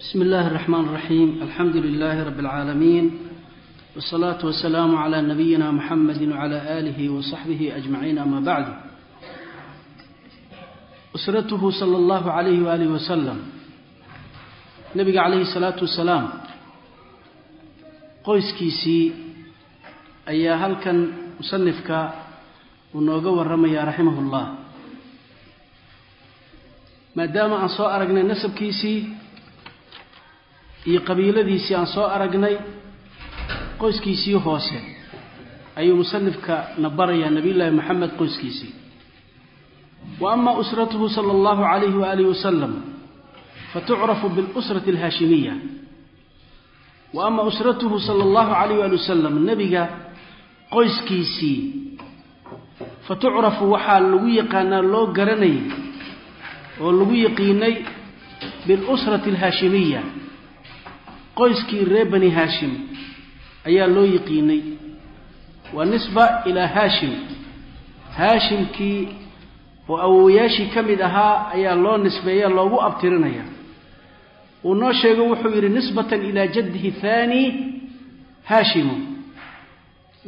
بسم الله الرحمن الرحيم الحمد لله رب العالمين والصلاة والسلام على نبينا محمد وعلى آله وصحبه أجمعين أما بعد أسرته صلى الله عليه وآله وسلم نبي عليه الصلاة والسلام qoyskiisii ayaa halkan musanifka uu nooga warramaya raximahullah maadaama aan soo aragnay nasabkiisii iyo qabiiladiisii aan soo aragnay qoyskiisii hoose. Ayuu musanifka na barayaa nabiyullaahi moxamed qoyskiisii. Wa ama usratuhu sala allahu calayhi waalihi wasalam fatucrafu bilusrati alhaashimiya wa ama usratuhu sala allahu calayh waali wasalam nebiga qoyskiisii fa tucrafu waxaa lagu yaqaanaa loo garanayay oo lagu yaqiinay bilusrati alhaashimiya qoyskii reer bani haashim ayaa loo yaqiinay waa nisba ilaa haashim. Haashimkii oo awowayaashii ka mid ahaa ayaa loo nisbeeya loogu abtirinaya uu noo sheego wuxuu yidhi nisbatan ilaa jaddihi haani haashimu.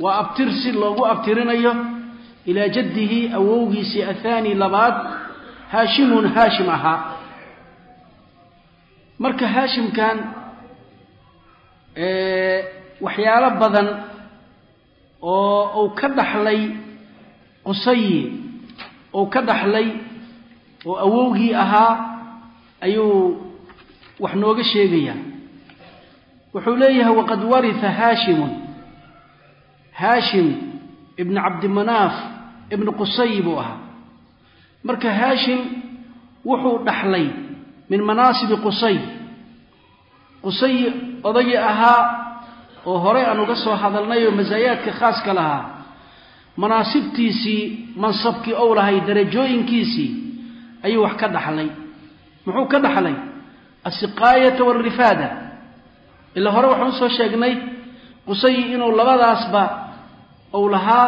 Waa abtir si loogu abtirinayo ilaa jaddihi awowgiisii athaani labaad haashimun haashim ahaa. Marka haashimkan waxyaalo badan oo uu ka dhaxlay qusayi uu ka dhaxlay oo awowgii ahaa ayuu wax nooga sheegaya wuxuu leeyahay waqad waria haashimun haashim ibn cabdimanaaf ibnu qusay buu ahaa. Marka haashim wuxuu dhaxlay min manaasibi qusay qusay odagii ahaa oo horey aan uga soo hadalnay oo masaayaadka khaaska lahaa. Manaasibtiisii mansabkii ou lahay darajooyinkiisii ayuu wax ka dhaxlay. Muxuu ka dhaxlay? Asiqaayata waalrifaada ilaa hore waxaan u soo sheegnay qusayi inuu labadaasba uu lahaa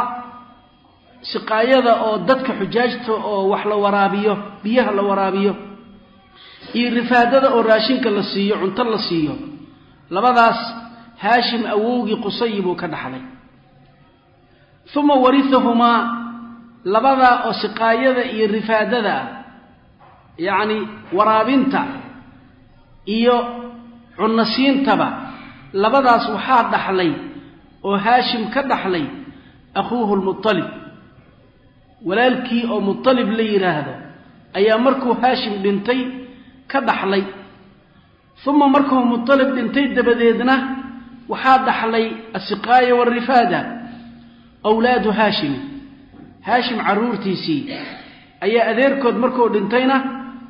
siqaayada oo dadka xujaajta oo wax la waraabiyo biyaha la waraabiyo iyo rifaadada oo raashinka la siiyo cunto la siiyo. Labadaas haashim awowgii qusayi buu ka dhaxlay. Uma warihahumaa labadaa oo siqaayada iyo rifaadada ah yacni waraabinta iyo cunasiintaba labadaas waxaa dhaxlay oo haashim ka dhaxlay akhuuhu lmualib walaalkii oo mualib la yidhaahdo ayaa markuu haashim dhintay ka dhaxlay. Uma markuu mualib dhintay dabadeedna waxaa dhaxlay asiqaaya waalrifaada awlaadu haashimi. Haashim carruurtiisii ayaa adeerkood markuu dhintayna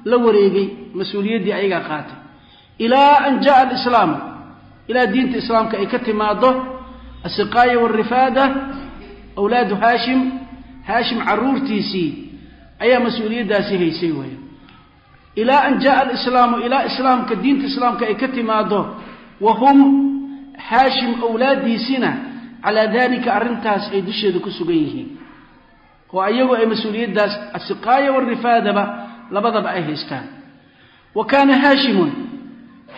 la wareegay mas'uuliyaddii ayagaa qaatay. Ilaa an jaءa alislaamu ilaa diinta islaamka ay ka timaado asiqaaya waalrifaada awlaadu haashim haashim carruurtiisii ayaa mas'uuliyaddaasi haysay weya ilaa an jaءa alislaamu ilaa islaamka diinta islaamka ay ka timaado wa hum haashim awlaaddiisina calaa dalika arrintaas ay dusheeda ku sugan yihiin. Oo ayagu ay mas'uuliyaddaas asiqaaya waalrifaadaba labadaba ay haystaan. Wa kaana haashimun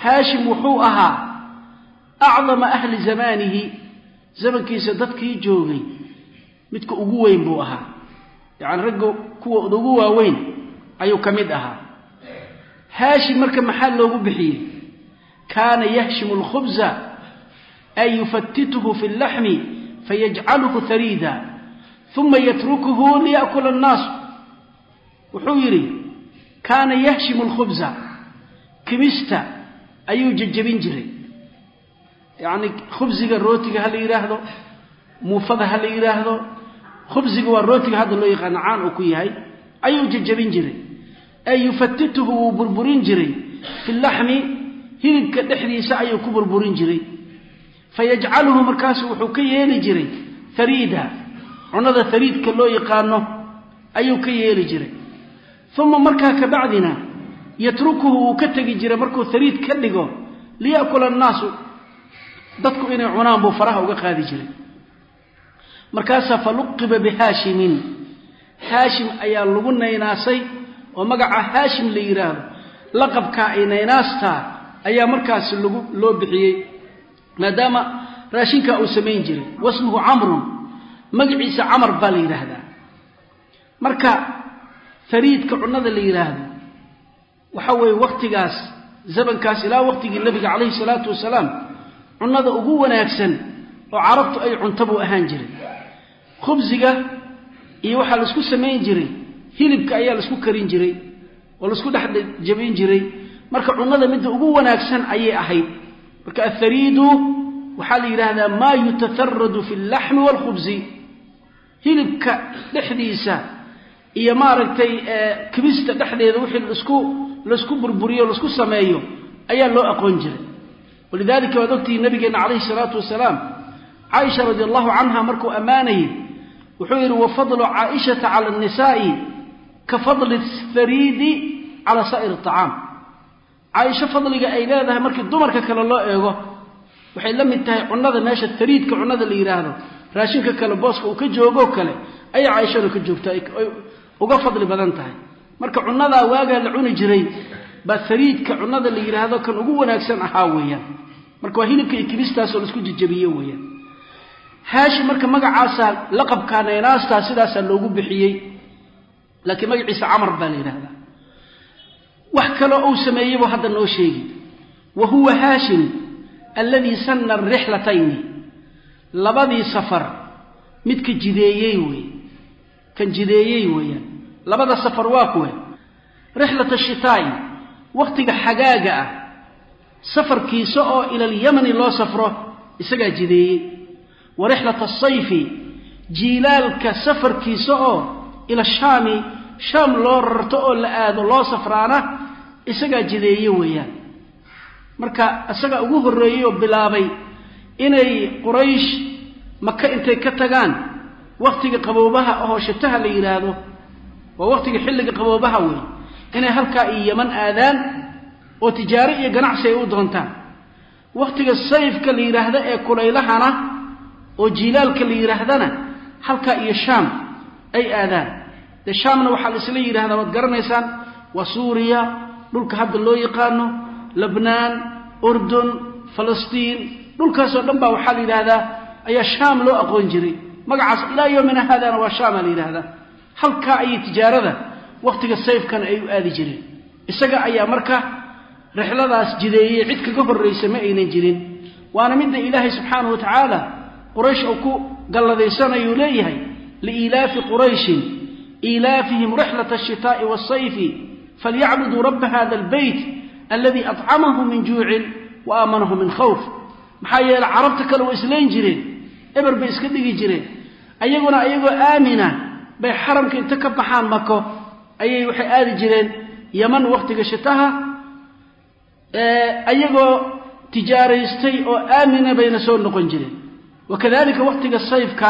haashim wuxuu ahaa acdama ahli zamaanihi zamankiisa dadkii joogay midka ugu weyn buu ahaa. Yacani ragga kuwa ugu waaweyn ayuu ka mid ahaa haashim marka maxaa loogu bixiyey? Kaana yahshimu alkhubza ay yufatituhu fi اllaxmi fayajcaluhu hariida uma yatrukuhu liya'kula annaasu. Wuxuu yidhi kaana yahshimu alkhubza kimista ayuu jejebin jiray. Yacni khubsiga rootiga ha la yidhaahdo muufada ha la yidhaahdo khubsiga waa rootiga hadda loo yaqaano caan uu ku yahay ayuu jejebin jiray ay yufatituhu wuu burburin jiray. Fi laxmi hilibka dhexdiisa ayuu ku burburin jiray. Fayajcaluhu markaasu wuxuu ka yeeli jiray hariida cunada hariidka loo yaqaano ayuu ka yeeli jiray. Uma markaa kabacdina yatrukuhu wuu ka tegi jiray markuu hariid ka dhigo liya'kula annaasu. Dadku inay cunaan buu faraha uga qaadi jiray. Markaasaa faluqiba bihaashimin haashim ayaa lagu naynaasay oo magaca haashim la yidhaahdo laqabkaa ay naynaastaa ayaa markaas lagu loo bixiyey maadaama raashinkaa uu samayn jiray. Wasmuhu camrun magaciisa camar baa la yidhaahdaa marka fariidka cunnada la yidhaahdo waxa weeye wakhtigaas zamankaas ilaa wakhtigii nebiga calayhi salaatu wasalaam cunnada ugu wanaagsan oo carabtu ay cunta buu ahaan jiray. Khubsiga iyo waxaa la isku samayn jiray hilibka ayaa la isku karin jiray oo la isku dhex jabin jiray. Marka cunnada midda ugu wanaagsan ayay ahayd. Marka athariidu waxaa la yidhaahdaa maa yutaharadu fi allaxmi waalkhubsi hilibka dhexdiisa iyo maaragtay kibista dhexdeeda wixii la isku burburiyo la isku sameeyo ayaa loo aqoon jiray. Walidaalika waad ogtihi nabigeenna calayhi salaatu wasalaam caaisha radi allahu canha markuu ammaanayay wuxuu yidhi wafadlu caaishata cala annisaa'i ka fadli fariidi cala saa'ir acaam caaisho fadliga ay leedahay markii dumarka kale loo eego waxay la mid tahay cunnada meesha fariidka cunnada la yidhaahdo raashinka kale booska uu ka joogoo kale ayay caaishadu ka joogta ay uga fadli badan tahay. Marka cunnadaa waagaa la cuni jiray baa fariidka cunnada la yidhaahdo kan ugu wanaagsan ahaa weeyaan. Marka waa hilibka iyo kibistaasoo la isku jejabiye weeyaan. Haashim marka magacaasaa laqabkaa naynaastaa sidaasaa loogu bixiyey laakiin magaciisa camar baa la yidhahdaa wax kaloo uu sameeyey buu hadda noo sheegi wa huwa haashim alladii sanna arixlatayni labadii safar midka jideeyey wey kan jideeyey weeyaan. Labada safar waa kuwe. Rixlata shitaa'i wakhtiga xagaaga ah. Safarkiisa oo ila alyamani loo safro isagaa jideeyey. Wa rixlata asayfi jiilaalka safarkiisa oo ila shaami shaam loo rarto oo la aado loo safraana isagaa jideeye weeyaan. Marka isagaa ugu horreeyey oo bilaabay inay quraysh maka intay ka tagaan wakhtiga qaboobaha ahoo shataha la yidhaahdo waa wakhtiga xilliga qaboobaha wey inay halkaa iyo yaman aadaan oo tijaaro iyo ganacsi ay u doontaan. Wakhtiga sayfka la yidhaahdo ee kulaylahana oo jiilaalka la yidhaahdana halkaa iyo shaam ay aadaan. Dee shaamna waxaa la isla yidhahdaa waad garanaysaan waa suuriya dhulka hadda loo yaqaano lebnaan urdun falastiin dhulkaasoo dhan baa waxaa la yidhaahdaa ayaa shaam loo aqoon jiray. Magacaas ilaa yoomina haadana waa shaama la yidhaahdaa. Halkaa ayay tijaarada wakhtiga sayfkana ay u aadi jireen. Isaga ayaa marka rixladaas jideeyey cid kaga horraysa ma aynan jirin. Waana midda ilaahay subxaanahu wa tacaala quraysh uu ku galladaysanayuu leeyahay liiilaafi qurayshin iilaafihim rixlata ashitaa'i waasayfi falyacbuduu rabba hada albeyt aladii acamahum min juucin wa aamanahum min khawf maxaa yeele carabta kale waa islayn jireen eber bay iska dhigi jireen ayaguna ayagoo aamina bay xaramka inta ka baxaan mako ayay waxay aadi jireen yaman wakhtiga shitaha ayagoo tijaaraystay oo aamina bayna soo noqon jireen wakadalika wakhtiga sayfka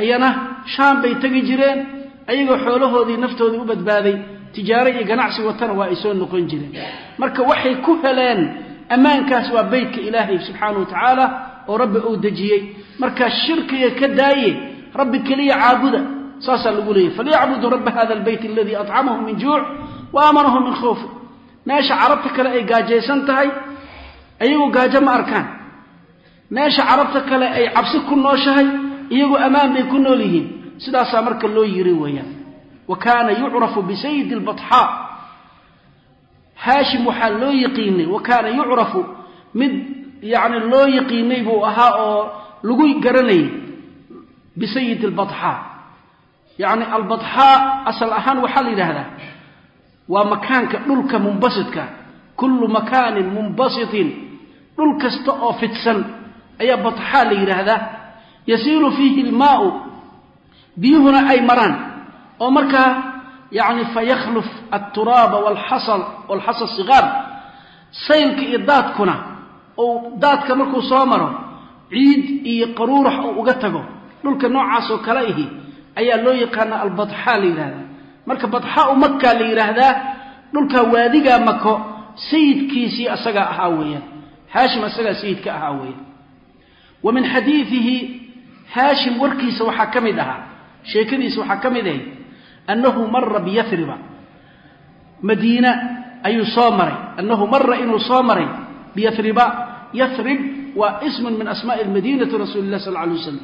ayana shaam bay tegi jireen ayagoo xoolahoodii naftoodii u badbaaday tijaaro iyo ganacsi watana waa ay soo noqon jireen. Marka waxay ku heleen ammaankaas waa beytka ilaahay subxaana wa tacaala oo rabbi uu dejiyey. Markaa shirkiga ka daaye rabbi keliya caabuda saasaa lagu leeyahy falyacbuduu rabba hada albeyt aladii acamahum min juuc wa aamanahum min khawf. Meesha carabta kale ay gaajaysan tahay iyagoo gaajo ma arkaan. Meesha carabta kale ay cabsi ku nooshahay iyagoo ammaan bay ku nool yihiin. Sidaasaa marka loo yiri weeyaan. Wa kaana yucrafu bisayidi albatxaa. Haashim waxaa loo yaqiinay wa kaana yucrafu mid yacni loo yaqiinay buu ahaa oo lagu garanayay bisayidi albatxaa. Yacni albatxaa asal ahaan waxaa la yidhaahdaa waa makaanka dhulka munbasidka. Kullu makaanin munbasitin dhul kasta oo fidsan ayaa batxaa la yidhaahdaa yasiilu fiihi ilmaau. Biyuhuna ay maraan. Oo markaa yacni fayakhluf alturaaba walxasa sigaar saylka iyo daadkuna ou daadka markuu soo maro ciid iyo qaruurax uu uga tago. Dhulka noocaasoo kale ihi ayaa loo yaqaana albatxaa la yidhahdaa marka batxaa u makaa la yidhaahdaa dhulkaa waadigaa mako sayidkiisii asagaa ahaa weeyaan. Haashim asagaa sayidka ahaa weeyaan. Wa min xadiidihi haashim warkiisa waxaa ka mid ahaa sheekadiisa waxaa ka mid ahay annahu mara biyariba madiina ayuu soo maray. Annahu mara inuu soo maray biyariba yarib waa ismun min asmaai madiinati rasuuli lah sal alay wasalam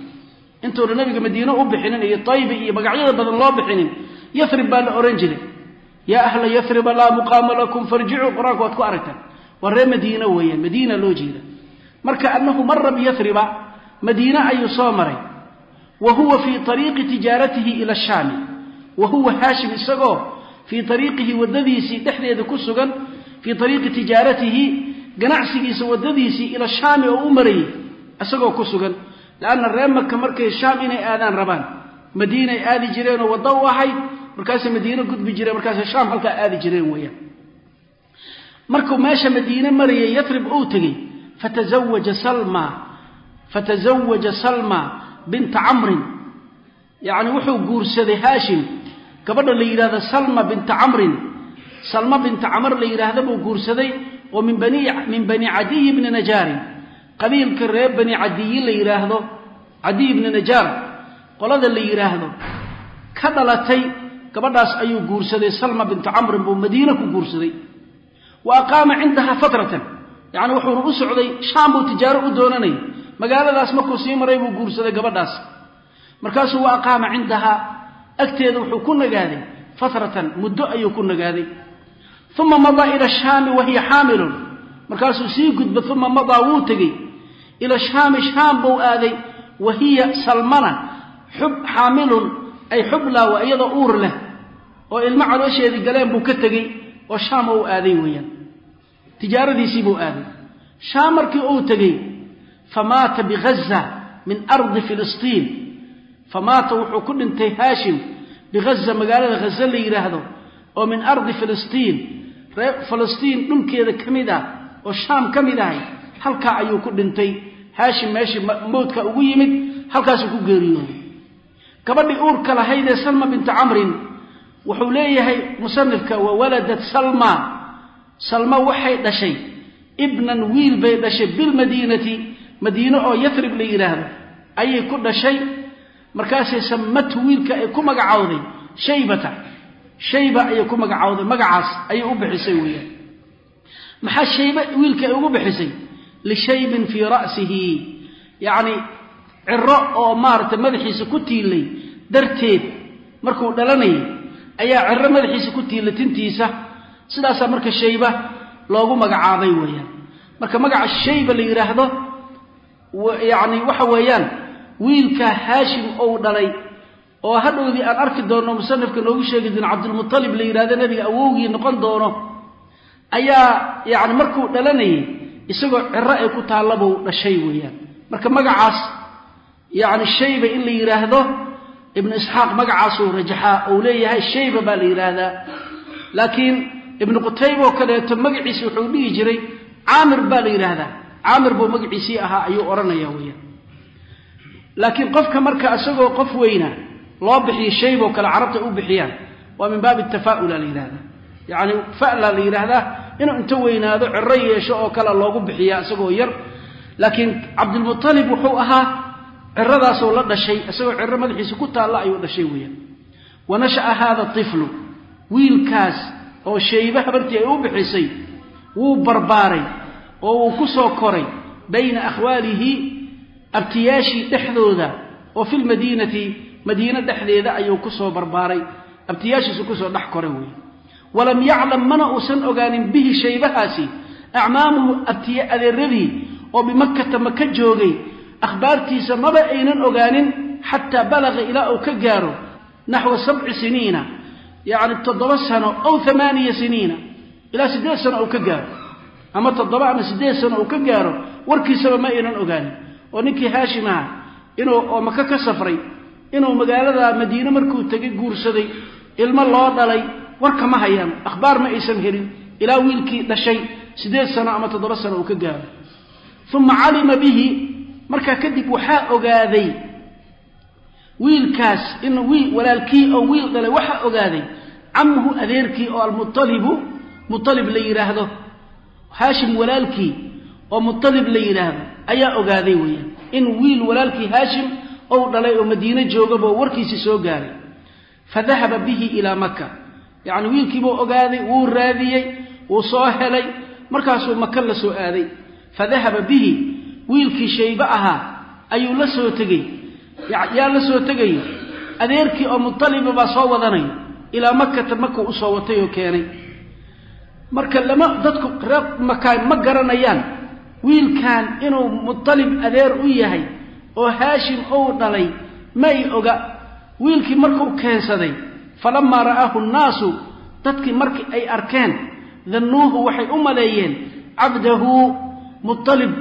intuuna nabiga madiine u bixinin iyo taybi iyo magacyada badan loo bixinin yarib baa la ohan jiray. Yaa ahla yariba laa muqaama lakum farjicuu qur'aanka waad madiine ayuu soo maray. Wa huwa fii ariiqi tijaaratihi ila shaami wa huwa haashim isagoo fii ariiqihi wadadiisii dhexdeeda ku sugan fii ariiqi tijaaratihi ganacsigiisa wadadiisii ila shaami oo u marayay isagoo ku sugan. Lanna reer maka markay shaam inay aadaan rabaan madiinay aadi jireenoo waddo u ahayd markaasay madiine gudbi jireen markaasay shaam halkaa aadi jireen weeyaan. Markuu meesha madiine marayay yarib uu tegey fatazawaja salma fatazawaja salma binta camrin yacni wuxuu guursaday haashim gabadha la yidhahdo salma binta camrin salma binta camr la yidhaahda buu guursaday oo min bani cadiyi bni najaarin qabiilka reer bani cadiyi la yidhaahdo cadiy bni najaar qolada la yidhaahdo ka dhalatay gabadhaas ayuu guursaday salma binta camrin buu madiine ku guursaday wa aqaama cindaha fatratan yacni wuxuuna u socday shaam buu tijaaro u doonanayay magaaladaas markuu sii maray buu guursaday gabadhaas. Markaasuu wa aqaama cindahaa agteeda wuxuu ku nagaaday fatratan muddo ayuu ku nagaaday. Uma madaa ila shaami wa hiya xaamilun. Markaasuu sii gudba uma madaa wuu tegey. Ila shaami shaam buu aaday wa hiya salmana xub xaamilun ay xublaa waa iyadoo uur leh oo ilmo caloosheedii galeen buu ka tegey oo shaam uu aaday weeyaan. Tijaaradiisii buu aaday. Shaam markii uu tegey famaata bigaza min ardi filistiin famaata wuxuu ku dhintay haashim bigaza magaalada ghaza la yidhaahdo oo min ardi filistiin filistiin dhulkeeda ka mid ah oo shaam ka mid ahay halkaa ayuu ku dhintay haashim meeshii mowdka ugu yimid halkaasuu ku geeriyooday gabadhii uurka lahaydee salma binta camrin wuxuu leeyahay musanifka wa waladat salma salma waxay dhashay ibnan wiil bay dhashay bilmadiinati madiine oo yarib la yidhaahdo ayay ku dhashay. Markaasay samatu wiilka ay ku magacowday shaybata. Shayba ayay ku magacowday magacaas ayay u bixisay weeyaan. Maxaa shaybe wiilka ay ugu bixisay? Lishaybin fii ra'sihi. Yacni ciro oo maaragtay madaxiisa ku tiilay darteed markuu dhalanayay ayaa ciro madaxiisa ku tiilay tintiisa. Sidaasaa marka shayba loogu magacaabay weeyaan. Marka magaca shayba la yidhaahdo yacni waxa weeyaan wiilkaa haashim ou dhalay oo hadhowdii aan arki doonno musanifka noogu sheegi doon cabdulmutalib la yidhahdo nebiga awowgii noqon doono ayaa yacni markuu dhalanayay isagoo ciro ay ku taallabuu dhashay weeyaan. Marka magacaas yacni shayba in la yidhaahdo ibnu isxaaq magacaasuu rajaxaa ou leeyahay shayba baa la yidhaahdaa. Laakiin ibnu qutayba oo kaleeto magaciisi wuxuu dhihi jiray caamir baa la yidhaahdaa caamir buu magaciisii ahaa ayuu odhanaya weeyaan. Laakiin qofka marka isagoo qof weyna loo bixiyo shayboo kale carabta u bixiyaan. Waa min baabi tafaa'ula la yidhahdaa yacni fa'la la yidhaahdaa inuu inta weynaado ciro yeesho oo kale loogu bixiyaa isagoo yar. Laakiin cabdilmutalib wuxuu ahaa ciradaasoo la dhashay isagoo ciro madaxiisa ku taalla ayuu dhashay weeyaan. Wa nasha'a haada tiflu wiilkaas oo shaybe habartii ay u bixisay wuu barbaaray oo uu ku soo koray bayna akhwaalihi abtiyaashii dhexdooda oo fi lmadiinati madiine dhexdeeda ayuu ku soo barbaaray. Abtiyaashiisu ku soo dhex koray weeye walam yaclam mana uusan ogaanin bihi shaybahaasi acmaamuhu abtiye adeeradii oo bimakkata maka joogay akhbaartiisa maba aynan ogaanin xataa balaga ilaa uu ka gaaro naxwa sabci siniina yacni toddoba sano ow amaaniya siniina ilaa siddeed sano uu ka gaaro ama toddoba ama siddeed sano uu ka gaaro warkiisaba ma aynan ogaanin. Oo ninkii haashim aha inuu oo maka ka safray inuu magaalada madiine markuu tegay guursaday ilmo loo dhalay warka ma hayaan akhbaar ma aysan helin ilaa wiilkii dhashay siddeed sano ama toddoba sano uu ka gaaro. Uma calima bihi markaa kadib waxaa ogaaday wiilkaas in wiil walaalkii oo wiil dhalay waxaa ogaaday camuhu adeerkii oo almualibu mualib la yidhaahdo haashim walaalkii oo mualib la yidhaahdo ayaa ogaaday weeyaan in wiil walaalkii haashim ou dhalay oo madiine joogaboo warkiisii soo gaaray. Fa dahaba bihi ilaa maka yacni wiilkiibuu ogaaday wuu raadiyey wuu soo helay markaasuu maka la soo aaday. Fadahaba bihi wiilkii shaybe ahaa ayuu la soo tegey yaa la soo tegay adeerkii oo mutaliba baa soo wadanay ilaa makata makuu u soo watay oo keenay marka lama dadku reer ma garanayaan wiilkan inuu mutalib adeer u yahay oo haashim ou dhalay ma ay oga. Wiilkii markuu keensaday falamaa ra'aahu nnaasu dadkii markii ay arkeen dannuuhu waxay u maleeyeen cabdahu mutalib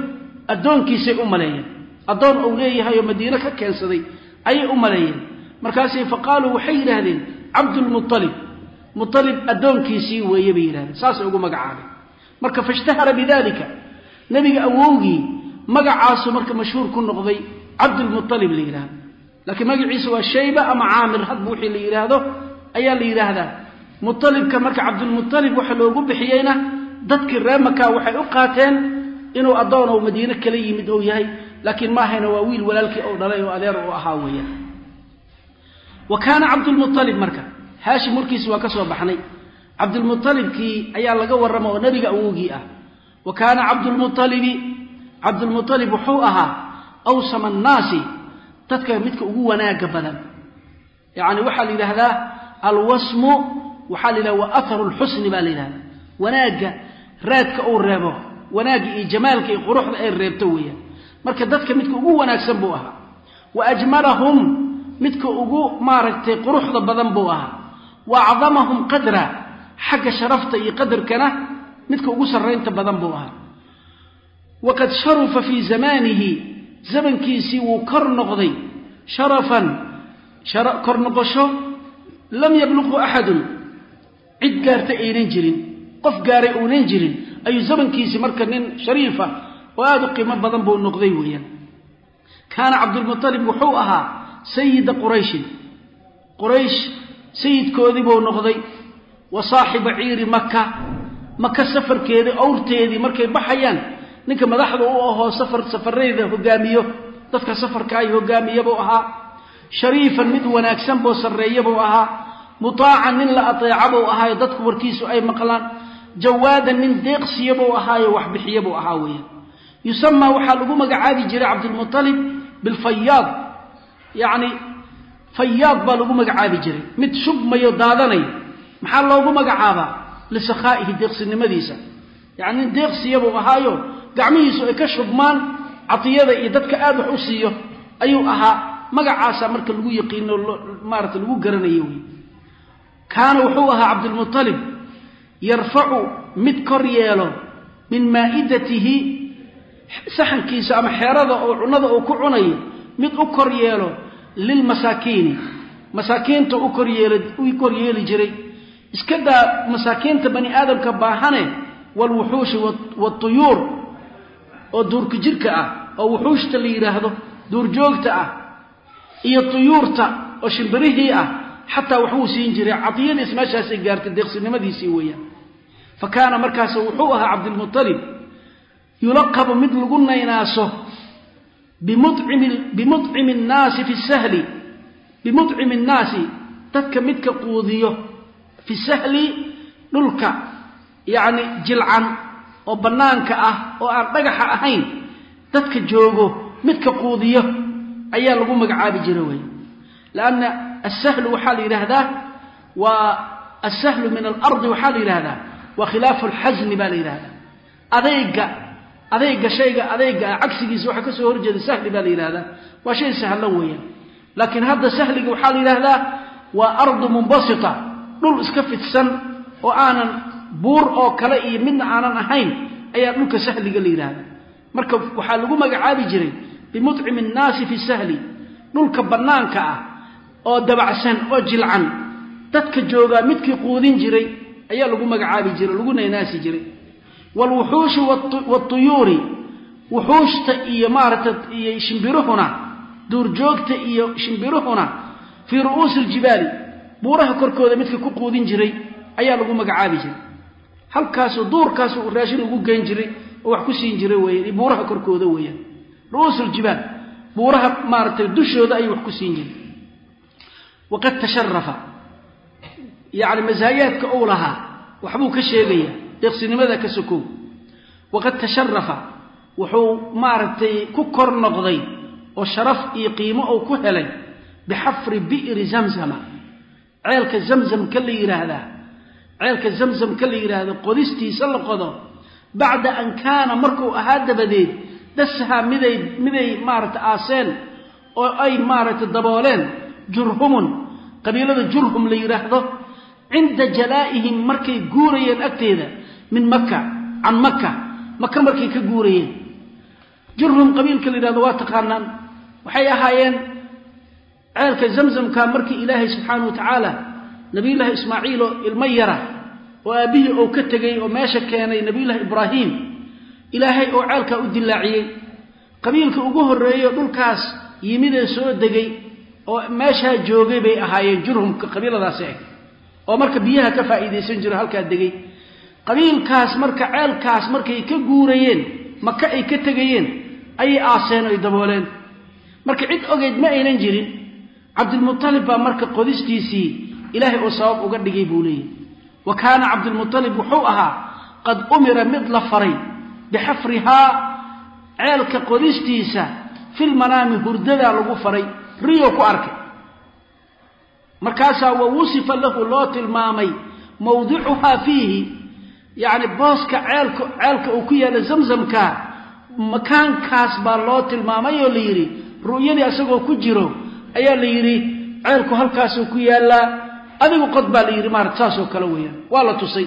addoonkiisay u maleeyeen. Addoon uu leeyahay oo madiine ka keensaday ayay u maleeyeen. Markaasay fa qaaluu waxay yidhaahdeen cabdulmualib mualib addoonkiisii weeye bay yidhahdeen. Saasay ugu magacaabay marka fashtahara bidalika nebiga awowgii magacaasu marka mashhuur ku noqday cabdulmualib la yidhahdo laakiin magaciisa waa shayba ama caamir hadba wixii la yidhaahdo ayaa la yidhaahdaa. Mualibka marka cabdulmualib waxa loogu bixiyeyna dadkii reer makaa waxay u qaateen inuu addoon oo madiine kala yimid ou yahay. Laakiin maahayna waa wiil walaalkii ou dhalay oo adeer u ahaa weeyaan. Wa kaana cabdulmualib marka haashim warkiisi waa ka soo baxnay. Cabdulmualibkii ayaa laga warrama oo nebiga awowgii ah. Wa kaana cabdulmualibi cabdulmualib wuxuu ahaa awsama annaasi dadka midka ugu wanaaga badan. Yacni waxaa la yidhaahdaa alwasmu waxaa la yidhahda wa atharu lxusni baa la yidhahda wanaagga raadka uu reebo wanaagga iyo jamaalka iyo quruxda ay reebto weeyaan. Marka dadka midka ugu wanaagsan buu ahaa. Wa ajmalahum midka ugu maaragtay quruxda badan buu ahaa wa acdamahum qadra xagga sharafta iyo qadarkana midka ugu sarraynta badan buu ahaa waqad sharufa fii zamaanihi zamankiisii wuu kor noqday sharafan kor noqosho lam yabluqhu axadun cid gaarta aynan jirin qof gaaray uunan jirin ayuu zamankiisii marka nin shariifa oo aada u qiimo badan buu noqday weeyaan kaana cabdulmualib wuxuu ahaa sayida qurayshin quraysh sayidkoodii buu noqday wa saaxiba ciiri maka maka safarkeedii owrteedii markay baxayaan ninka madaxda u ahoo safar safarayda hogaamiyo. Dadka safarkaay hogaamiya buu ahaa. Shariifan mid wanaagsan boo sarreeya buu ahaa. Mutaacan nin la ateeca buu ahaayo dadku warkiisu ay maqlaan. Jawaadan nin deeqsiya buu ahaayo waxbixiya buu ahaa weeyaan. Yusamaa waxaa lagu magacaabi jiray cabdulmualib bilfayaad yacni fayaad baa lagu magacaabi jiray. Mid shubmayo daadanaya maxaa loogu magacaabaa? Lisakhaa'ihi deeqsinimadiisa. Yacni nin deeqsiya buu ahaayo gacmihiisu ay ka shubmaan catiyada iyo dadka aad wax u siiyo ayuu ahaa. Magacaasaa marka lagu yaqiino maarata lagu garanayo wey kaana wuxuu ahaa cabdulmualib yarfacu mid kor yeelo min maa'idatihi saxankiisa ama xeerada oo cunada uu ku cunayo mid u kor yeelo lilmasaakiini. Masaakiinta u koryeel u kor yeeli jiray. Iska daa masaakiinta bani aadamka baahane walwuxuushi watuyuur oo duurka jirka ah oo wuxuushta la yidhaahdo duurjoogta ah iyo tuyuurta oo shimbirihii ah xataa waxbuu siin jiray cadiyadiis meeshaasay gaartay deeqsinimadiisii weeyaan. Fa kaana markaas wuxuu ahaa cabdilmualib yulaqabu mid lagu naynaaso bimucimi nnaasi dadka midka quudiyo fi sahli dhulka yacni jilcan oo bannaanka ah oo aan dhagaxa ahayn dadka joogo midka quudiyo ayaa lagu magacaabi jira wey lanna asahlu waxaa la yidhaahdaa waa asahlu min alardi waxaa la yidhahdaa waa khilaafu alxasni baa la yidhahdaa adayga adayga shayga adayga ah cagsigiisa waxaa ka soo horjeeda sahli baa la yidhahdaa waa shay sahlan weeyaan. Laakiin hadda sahliga waxaa la yidhaahdaa waa ardu mumbasita dhul iska fidsan oo aanan buur oo kale iyo midna aanan ahayn ayaa dhulka sahliga la yidhaahdaa. Marka waxaa lagu magacaabi jiray bimucimi innaasi fi sahli dhulka bannaanka ah oo dabacsan oo jilcan. Dadka joogaa midkii quudin jiray ayaa lagu magacaabi jiray lagu naynaasi jiray waalwuxuushi waatuyuuri wuxuushta iyo maaragta iyo shimbiruhuna duurjoogta iyo shimbiruhuna fii ru'uusi aljibaali buuraha korkooda midka ku quudin jiray ayaa lagu magacaabi jiray halkaasuu duurkaasuu raashin ugu geyn jiray oo wax ku siin jiray weeyaan buuraha korkooda weeyaan ru'uusu aljibaal buuraha maaragtay dushooda ayuu wax ku siin jiray waqad tasharafa yacni masaayaadka uu lahaa waxbuu ka sheegayaa deeqsinimada ka sokow waqad tasharafa wuxuu maaragtay ku kor noqday oo sharaf iyo qiimo uu ku helay bixafri bi'ri zamzama. Ceelka zamzamka la yidhaahdaa ceelka zamzamka la yidhaahdo qodistiisa la qodo bacda an kaana markuu ahaa dabadeed dasahaa miday miday maaragtay aaseen oo ay maaragtay dabooleen jurhumun qabiilada jurhum la yidhaahdo cinda jalaa'ihim markay guurayeen agteeda min maka can maka maka markay ka guurayeen. Jurhum qabiilka la yidhahdo waa taqaanaan. Waxay ahaayeen ceelka zamzamka markii ilaahay subxaana wa tacaala nabiyullaahi ismaaciil oo ilmo yara oo aabbihii uu ka tegey oo meesha keenay nabiyullaahi ibraahiim ilaahay oo ceelkaa u dilaaciyey qabiilka ugu horreeyo dhulkaas yimidee soo degay oo meeshaa joogay bay ahaayeen jurhumka qabiiladaasi eg oo marka biyaha ka faa'iidaysan jiro halkaa degay qabiilkaas marka ceelkaas markay ka guurayeen maka ay ka tegayeen ayay aaseen ay dabooleen. Marka cid ogeyd ma aynan jirin cabdilmualib baa marka qodistiisii ilaahay oo sabab uga dhigay buu leeyahy wa kaana cabdilmualib wuxuu ahaa qad umira mid la faray bixafrihaa ceelka qodistiisa filmanaami hurdadaa lagu faray riyo ku arkay. Markaasaa wa wusifa lahu loo tilmaamay mawdicuhaa fiihi yacni booska ceelka ceelka uu ku yaalla zamzamka makaankaas baa loo tilmaamay oo la yidhi ru'yadii isagoo ku jiro ayaa la yidhi ceelku halkaasuu ku yaallaa adigu qod baa la yidhi maarata saasoo kale weeyaan. Waa la tusay.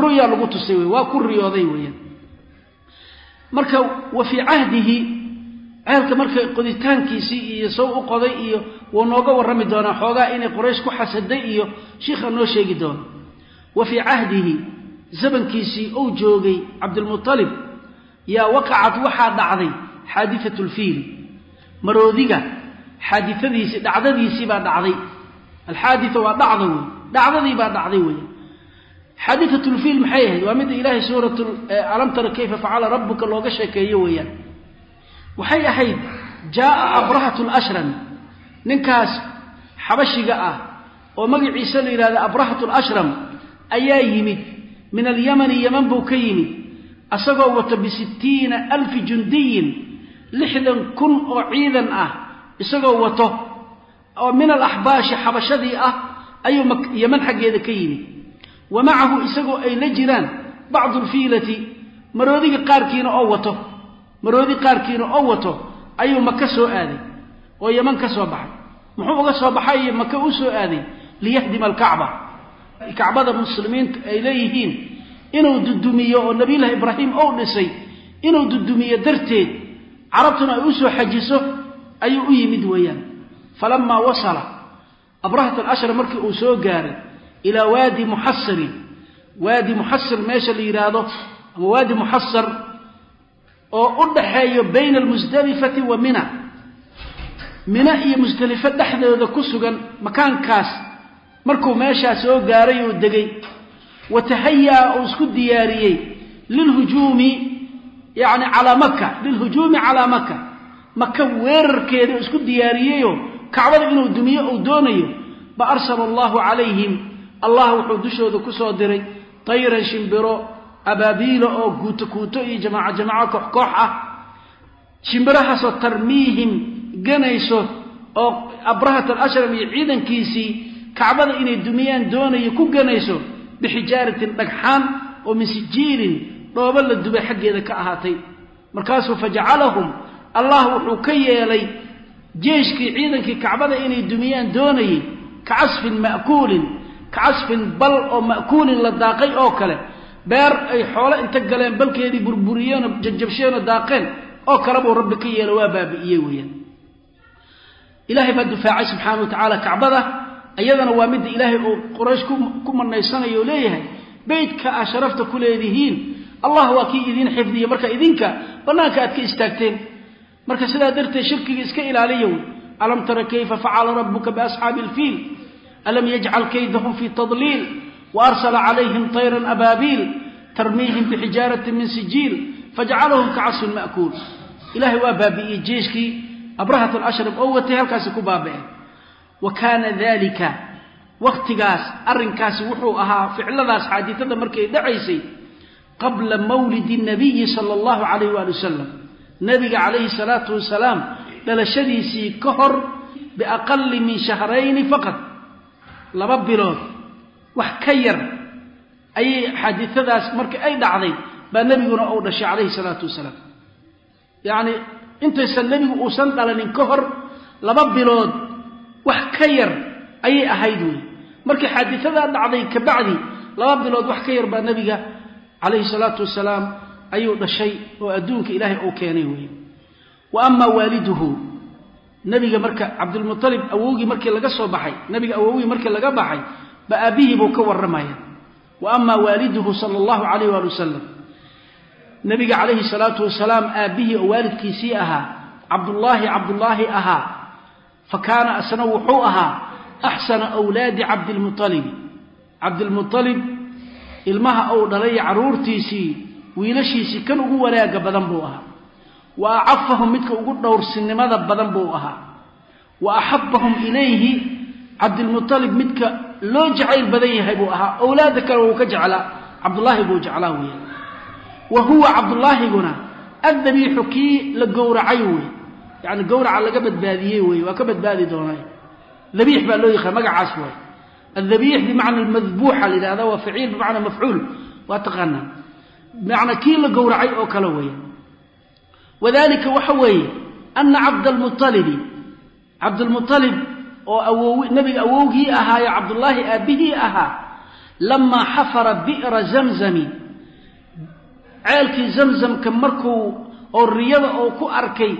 Ru'yaa lagu tusay wey waa ku riyooday weeyaan. Marka wa fii cahdihi ceelka marka qoditaankiisii iyo sow u qoday iyo wuu nooga warrami doonaa xoogaa inay qoraysh ku xasaday iyo shiikha noo sheegi doono wa fii cahdihi zamankiisii uu joogay cabdilmualib yaa waqacad waxaa dhacday xaadiatu lfiili maroodiga xaadiadiisii dhacdadiisii baa dhacday. Alxaadita waa dhacda wey dhacdadii baa dhacday wey xaadiat lfiil maxay ahayd? Waa midda ilaahay suurat alam tara kayfa facala rabuka looga sheekeeyo weeyaan. Waxay ahayd jaaa abrahat lashram ninkaas xabashiga ah oo magaciisa la yidhahda abrahat lashram ayaa yimid min alyamani yaman buu ka yimid asagoo wato bisittiina alfi jundiyin lixdan kun oo ciidan ah isagoo wato oo min alaxbaashi xabashadii ah ayuu yaman xaggeeda ka yimid wa macahu isagoo ay la jiraan bacdu lfiilati maroodiga qaarkiina oo wato maroodi qaarkiina oo wato ayuu maka soo aaday oo yaman ka soo baxay. Muxuu uga soo baxay maka u soo aaday liyahdima alkacba kacbada muslimiintu ay leeyihiin inuu dudumiyo oo nabiyullahi ibraahim ou dhisay inuu dudumiyo darteed carabtuna ay u soo xajiso ayuu u yimid weeyaan. Falamaa wasala abrahat alashra markii uu soo gaaray ilaa waadi muxasarin waadi muxasir meesha la yidhaahdo ama waadi muxasar oo u dhaxeeyo bayna almusdelifati wa mina. Mina iyo musdelifo dhexdooda ku sugan makaankaas markuu meeshaa soo gaaray oo degay wa tahayaa uu isku diyaariyey lilhujuumi yani calaa maka lilhujuumi calaa maka maka weerarkeeda isku diyaariyeyoo kacbada inuu dumiyo uu doonayo ba arsala allahu calayhim. Allah wuxuu dushooda ku soo diray tayran shimbiro abaabiila oo guuto kuuto iyo jamaaco jamaaco koox koox ah shimbirahaasoo tarmiihim ganayso oo abrahat alashram iyo ciidankiisii kacbada inay dumiyaan doonayo ku ganayso bixijaaratin dhagxaan oo min sijiilin dhoobo la dubay xaggeeda ka ahaatay. Markaasuu fajacalahum allah wuxuu ka yeelay jeeshkii ciidankii kacbada inay dumiyaan doonayay ka casfin ma'kuulin ka casfin bal oo ma'kuulin la daaqay oo kale. Beer ay xoolo inta galeen balkeedii burburiyeenoo jajabsheenoo daaqeen oo kale buu rabbi ka yeelo waa baabi'iyey weeyaan. Ilaahay baa difaacay subxaana wa tacaala kacbada iyadana waa midda ilaahay uu quraysh ku manaysanayo leeyahay. Beydka aa sharafta ku leedihiin. Allah waa kii idiin xifdiya marka idinka bannaanka aad ka istaagteen. Marka sidaa darteed shirkiga iska ilaaliya alam tara kayfa facala rabuka biasxaabi ilfiil alam yajcal kaydahum fii tadliil? Waarsala calayhim tayran abaabiil tarmiihim bixijaaratin min sijiil? Fajacalahum kacasfin ma'kuul. Ilahay waa baabi'iyey jeeshkii. Abrahat alashram oo watay halkaasi ku baaba'e wa kaana dalika wakhtigaas arrinkaasi wuxuu ahaa ficladaas xaaditada markay dhacaysay qabla mawlidi nabiyi sala allahu calayh waali wasalam nabiga calayhi salaatu wasalaam dhalashadiisii ka hor biaqali min shahrayni faqad laba bilood wax ka yar ayay xaadiadaas marka ay dhacday baa nebiguna uu dhashay calayhi salaatu wasalaam yacni intaysan nebigu uusan dhalanin ka hor laba bilood wax ka yar ayay ahayd wey markii xaadiadaa dhacday kabacdi laba bilood wax ka yar baa nebiga calayhi salaatu wasalaam ayuu dhashay oo adduunka ilaahay uu keenay wey wa amaa waaliduhu nebiga marka cabdulmualib awowgii markii laga soo baxay nebiga awowgii markii laga baxay ba aabbihii buu ka warramaya. Wa amaa waaliduhu sala allahu calayh waali wasalam nebiga calayhi salaatu wasalaam aabbihii oo waalidkiisii ahaa cabdullaahi cabdullaahi ahaa fa kaana asna wuxuu ahaa axsana wlaadi cabdilmualibi cabdilmualib ilmaha uu dhalay carruurtiisii wiilashiisii kan ugu wanaagga badan buu ahaa. Wa acafahum midka ugu dhowrsinimada badan buu ahaa. Wa axabahum ilayhi cabdilmualib midka loo jacayl badan yahay buu ahaa. Owlaadda kale wuu ka jeclaa cabdulaahi buu jeclaa weya wa huwa cabdullaahiguna addabiixu kii la gowracay yani gowraca laga badbaadiyey wey waa ka badbaadi doonay. Dabiix baa loo yaqaan magacaas waay. Addabiix bimacna almadbuuxa la yidhahda waa faciil bimacna mafcuul waa taqaanaa. Bimacnaa kii la gowracay oo kale weya wadalika waxa weeye ana cabdalmualibi cabdulmualib oo awow nabiga awowgii ahaayo cabdullaahi aabbihii ahaa lamaa xafara bi'ra zamzami. Ceelkii zamzamka markuu oo riyada oo ku arkay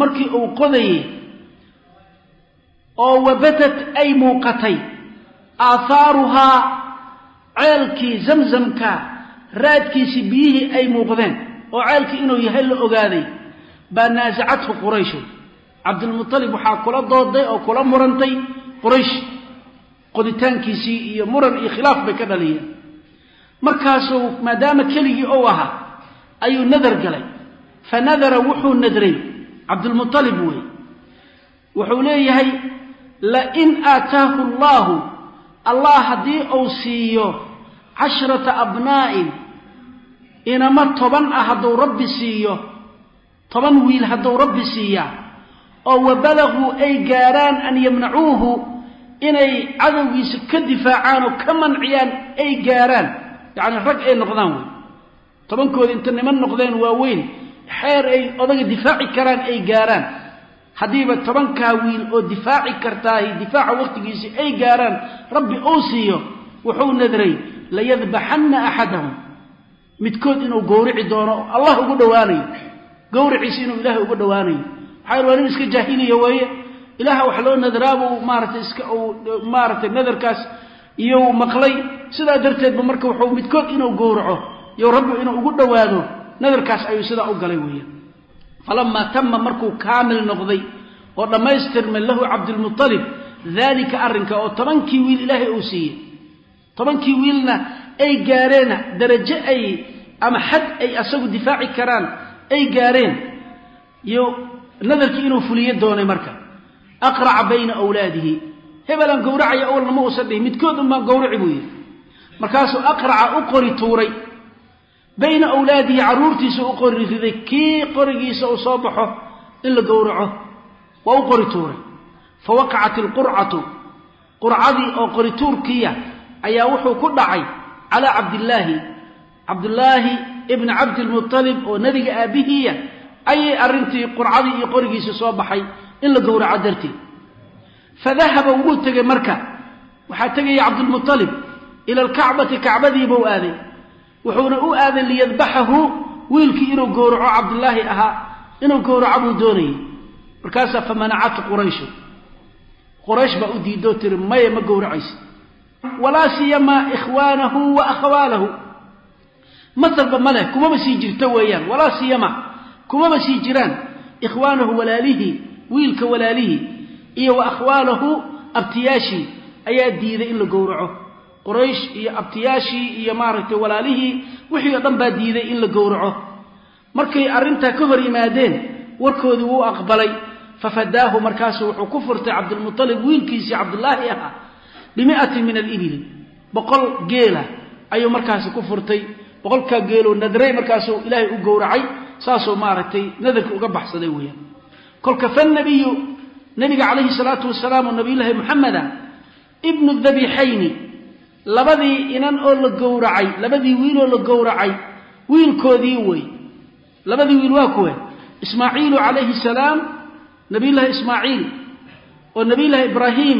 markii uu qodayey oo wabadat ay muuqatay aahaaruhaa ceelkii zamzamka raadkiisii biyihii ay muuqdeen oo ceelkii inuu yahay la ogaaday baa naasacathu qurayshu cabdilmualib waxaa kula dooday oo kula murantay quraysh. Qoditaankiisii iyo muran iyo khilaaf bay ka dhaliyeen. Markaasuu maadaama keligii ou ahaa ayuu nadar galay. Fa nadara wuxuu nadray cabdilmualib wey wuxuu leeyahay lain aataahu allaahu allah haddii uu siiyo cashrata abnaa'in inama toban ah hadduu rabbi siiyo toban wiil hadduu rabbi siiyaa oo wabalaguu ay gaaraan an yamnacuuhu inay cadowgiisa ka difaacaan oo ka manciyaan ay gaaraan. Yacni rag ay noqdaan wey tobankooda inta niman noqdeen waaweyn xeer ay odaga difaaci karaan ay gaaraan. Haddiiba tobankaa wiil oo difaaci kartaahi difaaca wakhtigiisii ay gaaraan rabbi uu siiyo wuxuu nadray layadbaxanna axadahum. Midkood inuu gowrici doono allah ugu dhowaanayo. Gowriciisi inuu ilaahay ugu dhowaanayo. Maxaa waa nin iska jaahiliya weeye ilaaha wax loo nadraabuu maaratay iska uu maaratay nadarkaas iyo maqlay. Sidaa darteedba marka wuxuu midkood inuu gowraco iyo rabbi inuu ugu dhowaado nadarkaas ayuu sidaa u galay weeyaan falamaa tama markuu kaamil noqday oo dhammaystirmay lahu cabdilmualib daalika arrinka oo tobankii wiil ilaahay uu siiyey. Tobankii wiilna ay gaareena darajo ay ama xad ay asagu difaaci karaan ay gaareen. Iyo nadarkii inuu fuliyo doonay marka. Aqraca bayna wlaadihi hebelaan gowracaya awalna ma uusan dhihin midkood un baan gowraci buu yidhi. Markaasuu aqraca u qori tuuray bayna awlaadihi carruurtiisa u qori riday kii qorigiisa uu soo baxo in la gowraco waa u qori tuuray. Fa waqacat ilqurcatu qurcadii oo qorituurkiya ayaa wuxuu ku dhacay calaa cabdillaahi. Cabdillaahi ibni cabdilmualib oo nebiga aabbihiiya ayay arrintii qurcadii iyo qorigiisa soo baxay in la gowraco darteed. Fa dahaba wuu tegay marka waxaa tegaya cabdilmualib ila alkacbati kacbadiibuu aaday wuxuuna u aaday liyadbaxahu wiilkii inuu gowraco cabdillaahi ahaa inuu gowraco buu doonayay markaasaa fa manacatu qurayshu quraysh baa u diidoo tiri maya ma gowracaysa walaa siyamaa ikhwaanahu wa akhawaalahu masalba ma leh kumaba sii jirto weeyaan. Walaa siyama kumaba sii jiraan. Ikhwaanahu walaalihii wiilka walaalihii iyo wa akhwaalahu abtiyaashii. Ayaa diiday in la gowraco quraysh iyo abtiyaashii iyo maaragtay walaalihii wixii oo dhan baa diiday in la gowraco. Markay arrintaa ka hor yimaadeen warkoodii wuu aqbalay. Fafadaahu markaasu wuxuu ku furtay cabdilmualib wiilkiisii cabdulaahi ahaa bimiatin min alibili boqol geela ayuu markaasi ku furtay. Boqolkaa geeloo nadray markaasuu ilaahay u gowracay saasuu maaragtay nadarkii uga baxsaday weeyaan. Kolka fannabiyu nabiga calayhi salaatu wasalaam oo nabiyullaahi moxameda ibnu dabixayni labadii inan oo la gowracay labadii wiiloo la gowracay wiilkoodii wey. Labadii wiil waa kuwe ismaaciilu calayhi salaam nabiyullaahi ismaaciil. Oo nabiyullaahi ibraahim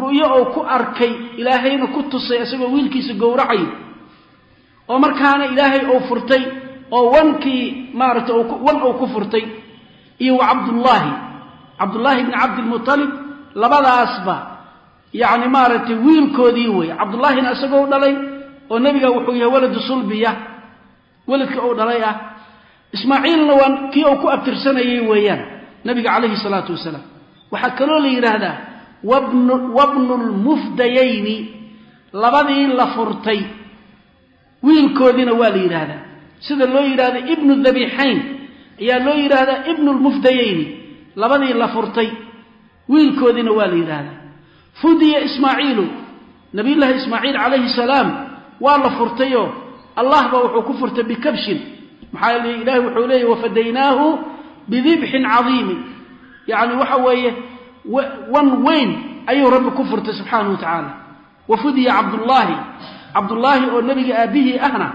ru'yo oo ku arkay ilaahayna ku tusay isagoo wiilkiisa gowracay. Oo markaana ilaahay uu furtay oo wankii maaragtay wan uu ku furtay iyo wa cabdullaahi. Cabdullaahi bni cabdilmutalib labadaasba yacni maaragtay wiilkoodii wey cabdullaahina isagoo dhalay oo nebiga wuxuu yahay waladu sulbiya. Weladka uu dhalay ah. Ismaaciilna waa kii uu ku abtirsanayay weeyaan nabiga calayhi salaatu wasalaam. Waxaa kaloo la yidhaahdaa wabnu lmufdayayni labadii la furtay. Wiilkoodiina waa la yidhaahdaa. Sida loo yidhahda ibnu dabixayn ayaa loo yidhaahdaa ibnu lmufdayayni labadii la furtay. Wiilkoodiina waa la yidhaahdaa fudiya ismaaciilu. Nabiyullaahi ismaaciil calayhi salaam waa la furtayoo allah baa wuxuu ku furtay bikabshin. Maxaa yeele ilahi wuxuu leeyahy wafadaynaahu bidibxin cadiimin yacni waxa weeye wan weyn ayuu rabbi ku furtay subxaanahu wa tacaala. Wa fudiya cabdullaahi. Cabdullaahi oo nebiga aabbihii ahna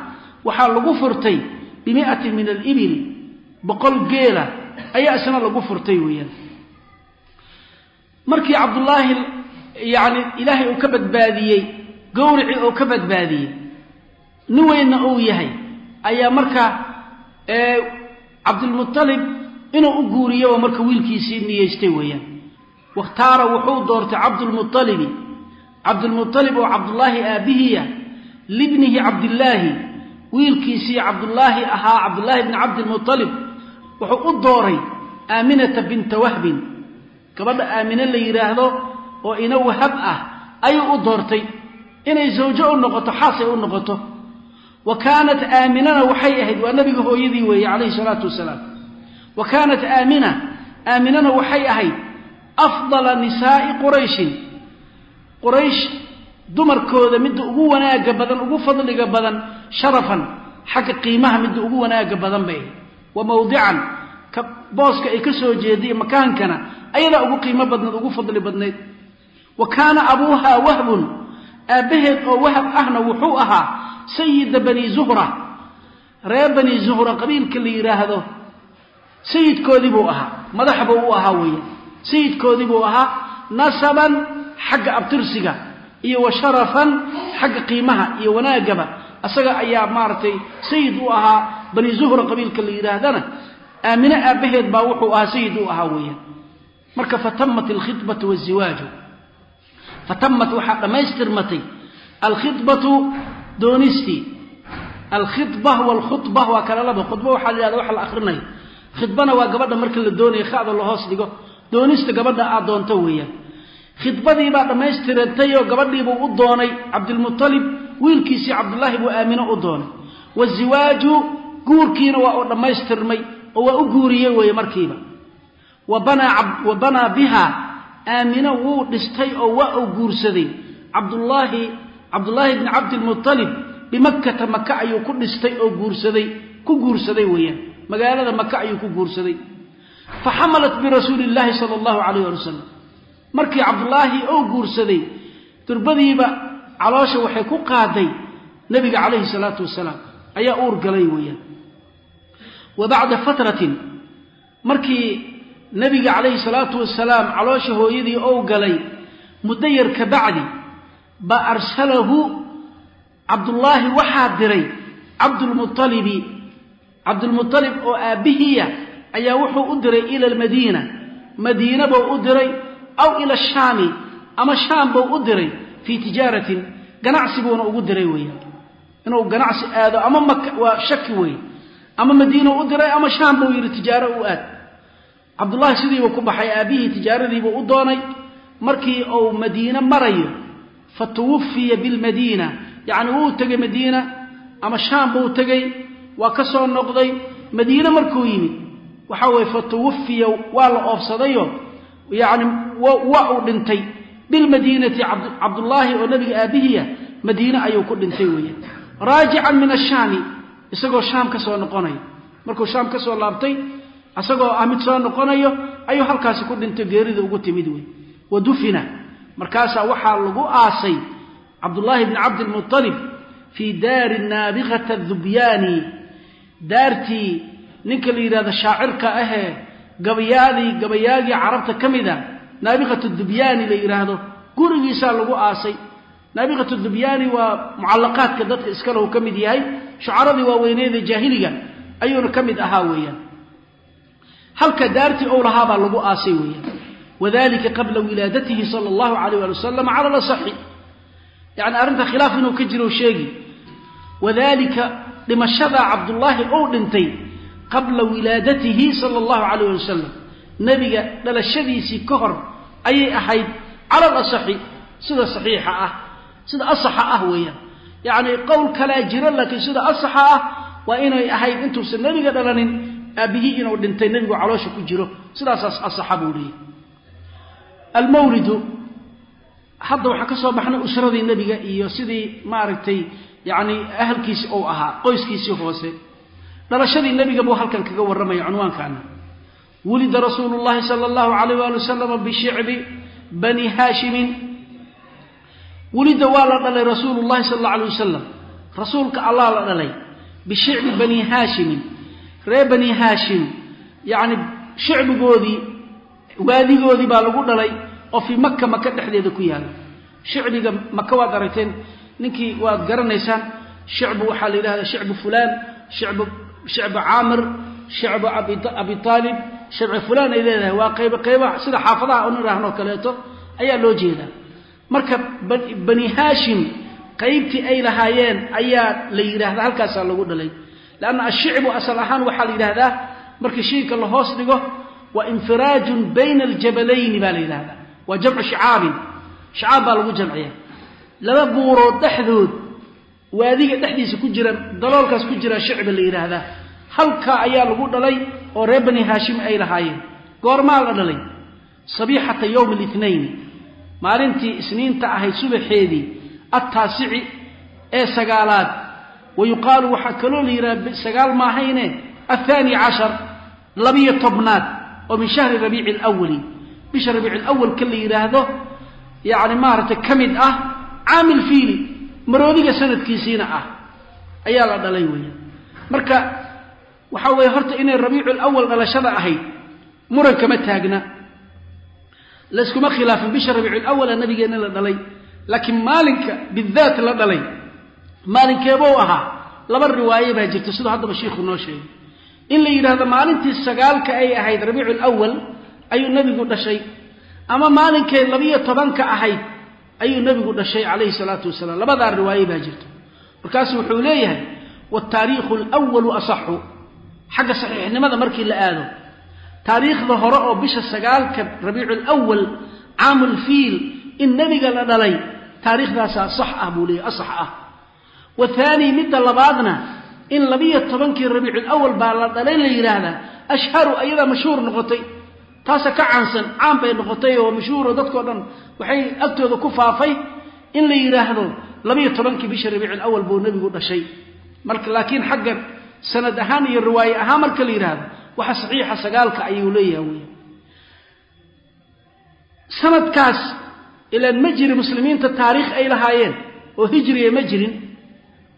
waxaa lagu furtay bimi'atin min alibili boqol geela ayaa isna lagu furtay weeyaan yacni ilaahay uu ka badbaadiyey gowricii oo ka badbaadiyey nin weynna uu yahay ayaa marka cabdilmutalib inuu u guuriyaba marka wiilkiisii niyeystay weeyaan. Wakhtaara wuxuu doortay cabdulmualibi cabdulmualib oo cabdullaahi aabbihiya libnihi cabdillaahi wiilkiisii cabdullaahi ahaa cabdullaahi bni cabdilmualib wuxuu u dooray aaminata binta wahbin. Gabadha aamine la yidhaahdo oo ina wahab ah ayuu u doortay inay zawjo u noqoto xaasay u noqoto. Wa kaanat aaminana waxay ahayd waa nabiga hooyadii weeye calayhi salaatu wasalaam. Wa kaanat aamina aaminana waxay ahayd afdala nisaa'i qurayshin. Quraysh dumarkooda midda ugu wanaagga badan ugu fadliga badan sharafan xagga qiimaha midda ugu wanaagga badan bay. Wa mawdican ka booska ay ka soo jeediye makaankana ayadaa ugu qiimo badnayd ugu fadli badnayd wa kaana abuuha wahbun. Aabbaheed oo wahab ahna wuxuu ahaa sayida bani zuhra. Reer bani zuhra qabiilka la yidhaahdo sayidkoodii buu ahaa. Madaxba u ahaa weeye. Sayidkoodii buu ahaa nasaban xagga abtirsiga iyo wa sharafan xagga qiimaha iyo wanaagaba. Asaga ayaa maaragtay sayid u ahaa bani zuhra qabiilka la yidhaahdana aamine aabbaheed baa wuxuu ahaa sayid u ahaa weeyaan marka fatamat alkhidbatu waziwaaju fatamat waxaa dhammaystirmatay alkhidbatu doonistii alkhidba waalkhudba waa kala laba khudba waxaa la yihahda waxa la akrinayo khidbana waa gabadha marka la doonayo khada la hoos dhigo. Doonista gabadha aad doonto weeyaan. Khidbadiibaa dhammaystirantay oo gabadhiibuu u doonay cabdilmutalib wiilkiisii cabdullaahi buu aamino u doonay. Waziwaaju guurkiina waa uu dhammaystirmay oo waa u guuriyey weeye markiiba. Wa banaa biha aamino wuu dhistay oo waa uu guursaday cabdullaahi bni cabdilmutalib bimakkata maka ayuu ku dhistay oo ku guursaday weeyaan. Magaalada maka ayuu ku guursaday. Fa xamalat birasuuli illaahi sala allahu calayh ali wasalam markii cabdullaahi oo guursaday durbadiiba caloosha waxay ku qaaday nebiga calayhi salaatu wasalaam ayaa uur galay weeyaan. Wa bacda fatratin markii nebiga calayhi salaatu wasalaam caloosha hooyadii ou galay muddo yar ka bacdi ba arsalahu cabdullaahi waxaa diray cabdulmualibi cabdulmualib oo aabbihiya ayaa wuxuu u diray ila almadiina. Madiina buu u diray aw ila ashaami ama shaam buu u diray fii tijaaratin. Ganacsi buuna ugu diray weeyaan inuu ganacsi aado ama maka waa shaki weeye. Ama madiinau u diray ama shaam buu yidhi tijaaro u aad cabdullaahi sidiibuu ku baxay aabbihii tijaaradiibuu u doonay. Markii uu madiine marayo fa tuwafiya bilmadiina yacni wuu tegey madiina ama shaam buu tegey waa ka soo noqday. Madiine markuu yimid waxaa weye fa tuwafiya waa la oofsadayo. Yacni waa uu dhintay. Bilmadiinati cabdullaahi oo nebiga aabbihiya madiine ayuu ku dhintay weeyaan raajican min ashaami isagoo shaam ka soo noqonayo markuu shaam ka soo laabtay isagoo ah mid soo noqonayo ayuu halkaasi ku dhintay geerida ugu timid wey wa dufina. Markaasaa waxaa lagu aasay cabdullaahi bni cabdilmualib fii daari naabiqata dubyaani. Daartii ninka la yidhahdo shaacirka ahee gabayaadii gabayaagii carabta ka mid a naabiqatu dubyaani la yidhaahdo gurigiisaa lagu aasay. Naabiqatu dubyaani waa mucallaqaadka dadka iskalahu ka mid yahay shucaradii waaweyneeda jaahiliga ayuuna ka mid ahaa weeyaan halka daartii ou lahaabaa lagu aasay weeyaan. Wadalika qabla wilaadatihi sala allahu calayh ali wasalam cala lasaxi yacni arrinta khilaaf inuu ka jiro sheegi. Wadalika dhimashadaa cabdullaahi ou dhintay qabla wilaadatihi sala allahu calayh ali wasalam nebiga dhalashadiisii ka hor ayay ahayd cala alasaxi sida saxiixa ah sida asaxa ah weeyaan. Yacni qowl kalaa jiro laakiin sida asaxa ah waa inay ahayd intuusan nebiga dhalanin aabbihii inuu dhintay nebigu caloosha ku jiro sidaasaas asaxa buu almawlidu hadda waxaa ka soo baxnay usradii nebiga iyo sidii maaragtay yacni ahalkiisi ou ahaa qoyskiisii hoose. Dhalashadii nebiga buu halkan kaga warramaya cunwaankaana. Wulida rasuulu llahi sala allahu calayh waali wasalama bishicbi bani haashimin. Wulida waa la dhalay rasuulu llahi sala alla alay wasalam. Rasuulka allah la dhalay bishicbi bani haashimin ree bani haashim yacni shicbigoodii waadigoodii baa lagu dhalay oo fii maka maka dhexdeeda ku yaalla. Shicbiga maka waad aragteen ninkii waad garanaysaan shicbu waxaa la yidhahdaa shicbu fulaan shicbu shicbu caamir shicbu abi aalib shicbu fulaan ay leedahay. Waa qaybo qayba sida xaafadaha un idhaahno kaleeto ayaa loo jeedaa. Marka bani haashim qaybtii ay lahaayeen ayaa la yidhaahdaa halkaasaa lagu dhalay lanna ashicbu asal ahaan waxaa la yidhahdaa markii shiinka la hoos dhigo waa infiraajun bayna aljabalayni baa la yidhahdaa waa jamcu shicaabin shicaab baa lagu jamciya laba buurood dhexdood waadiga dhexdiisa ku jira daloolkaas ku jira shicbi la yidhaahdaa halkaa ayaa lagu dhalay oo reer bani haashim ay lahaayeen goormaa la dhalay sabiixata yowmi litnayn maalintii isniinta ahayd subaxeedii attaasici ee sagaalaad wa yuqaalu waxaa kaloo la yidhaha sagaal maahayne athaani cashar labiyo tobnaad oo min shahri rabiici alawali bisha rabiici alawalka la yidhaahdo yacni maaragtay ka mid ah caamil fiili maroodiga sanadkiisiina ah ayaa la dhalay weeyaan marka waxaa weeye horta inay rabiicu alawal dhalashada ahayd muran kama taagna layskuma khilaafin bisha rabiicu alawala nabigeenna la dhalay laakiin maalinka bidaat la dhalay maalinkeebou ahaa laba riwaaye baa jirta siduu haddaba shiikhu noo sheegay. In la yidhaahdo maalintii sagaalka ay ahayd rabiicu alawal ayuu nebigu dhashay. Ama maalinkay labiyo tobanka ahayd ayuu nebigu dhashay calayhi salaatu wasalaam. Labadaa riwaaye baa jirta. Markaasu wuxuu leeyahay wataariikhu alwalu asaxu xagga saxiixnimada markii la aado. Taariikhda hore oo bisha sagaalka rabiicu alawal caamulfiil in nebiga la dhalay taariikhdaasaa sax ah buu leeyahy asax ah wathaani midda labaadna in labiyo tobankii rabiiculawal baa la dhalay la yidhaahdaa ashharu ayadaa mashhuur noqotay. Taasa ka caansan caan bay noqotay oo mashhuuro dadkao dhan waxay agtooda ku faafay in la yidhaahdo labiyo tobankii bisha rabiiculawal buu nebigu dhashay. Marka laakiin xagga sanad ahaan iyo riwaaye ahaan marka la yidhaahdo waxa saxiixa sagaalka ayuu leeyahay wey muslimiinta taariikh ay oo hijriya ma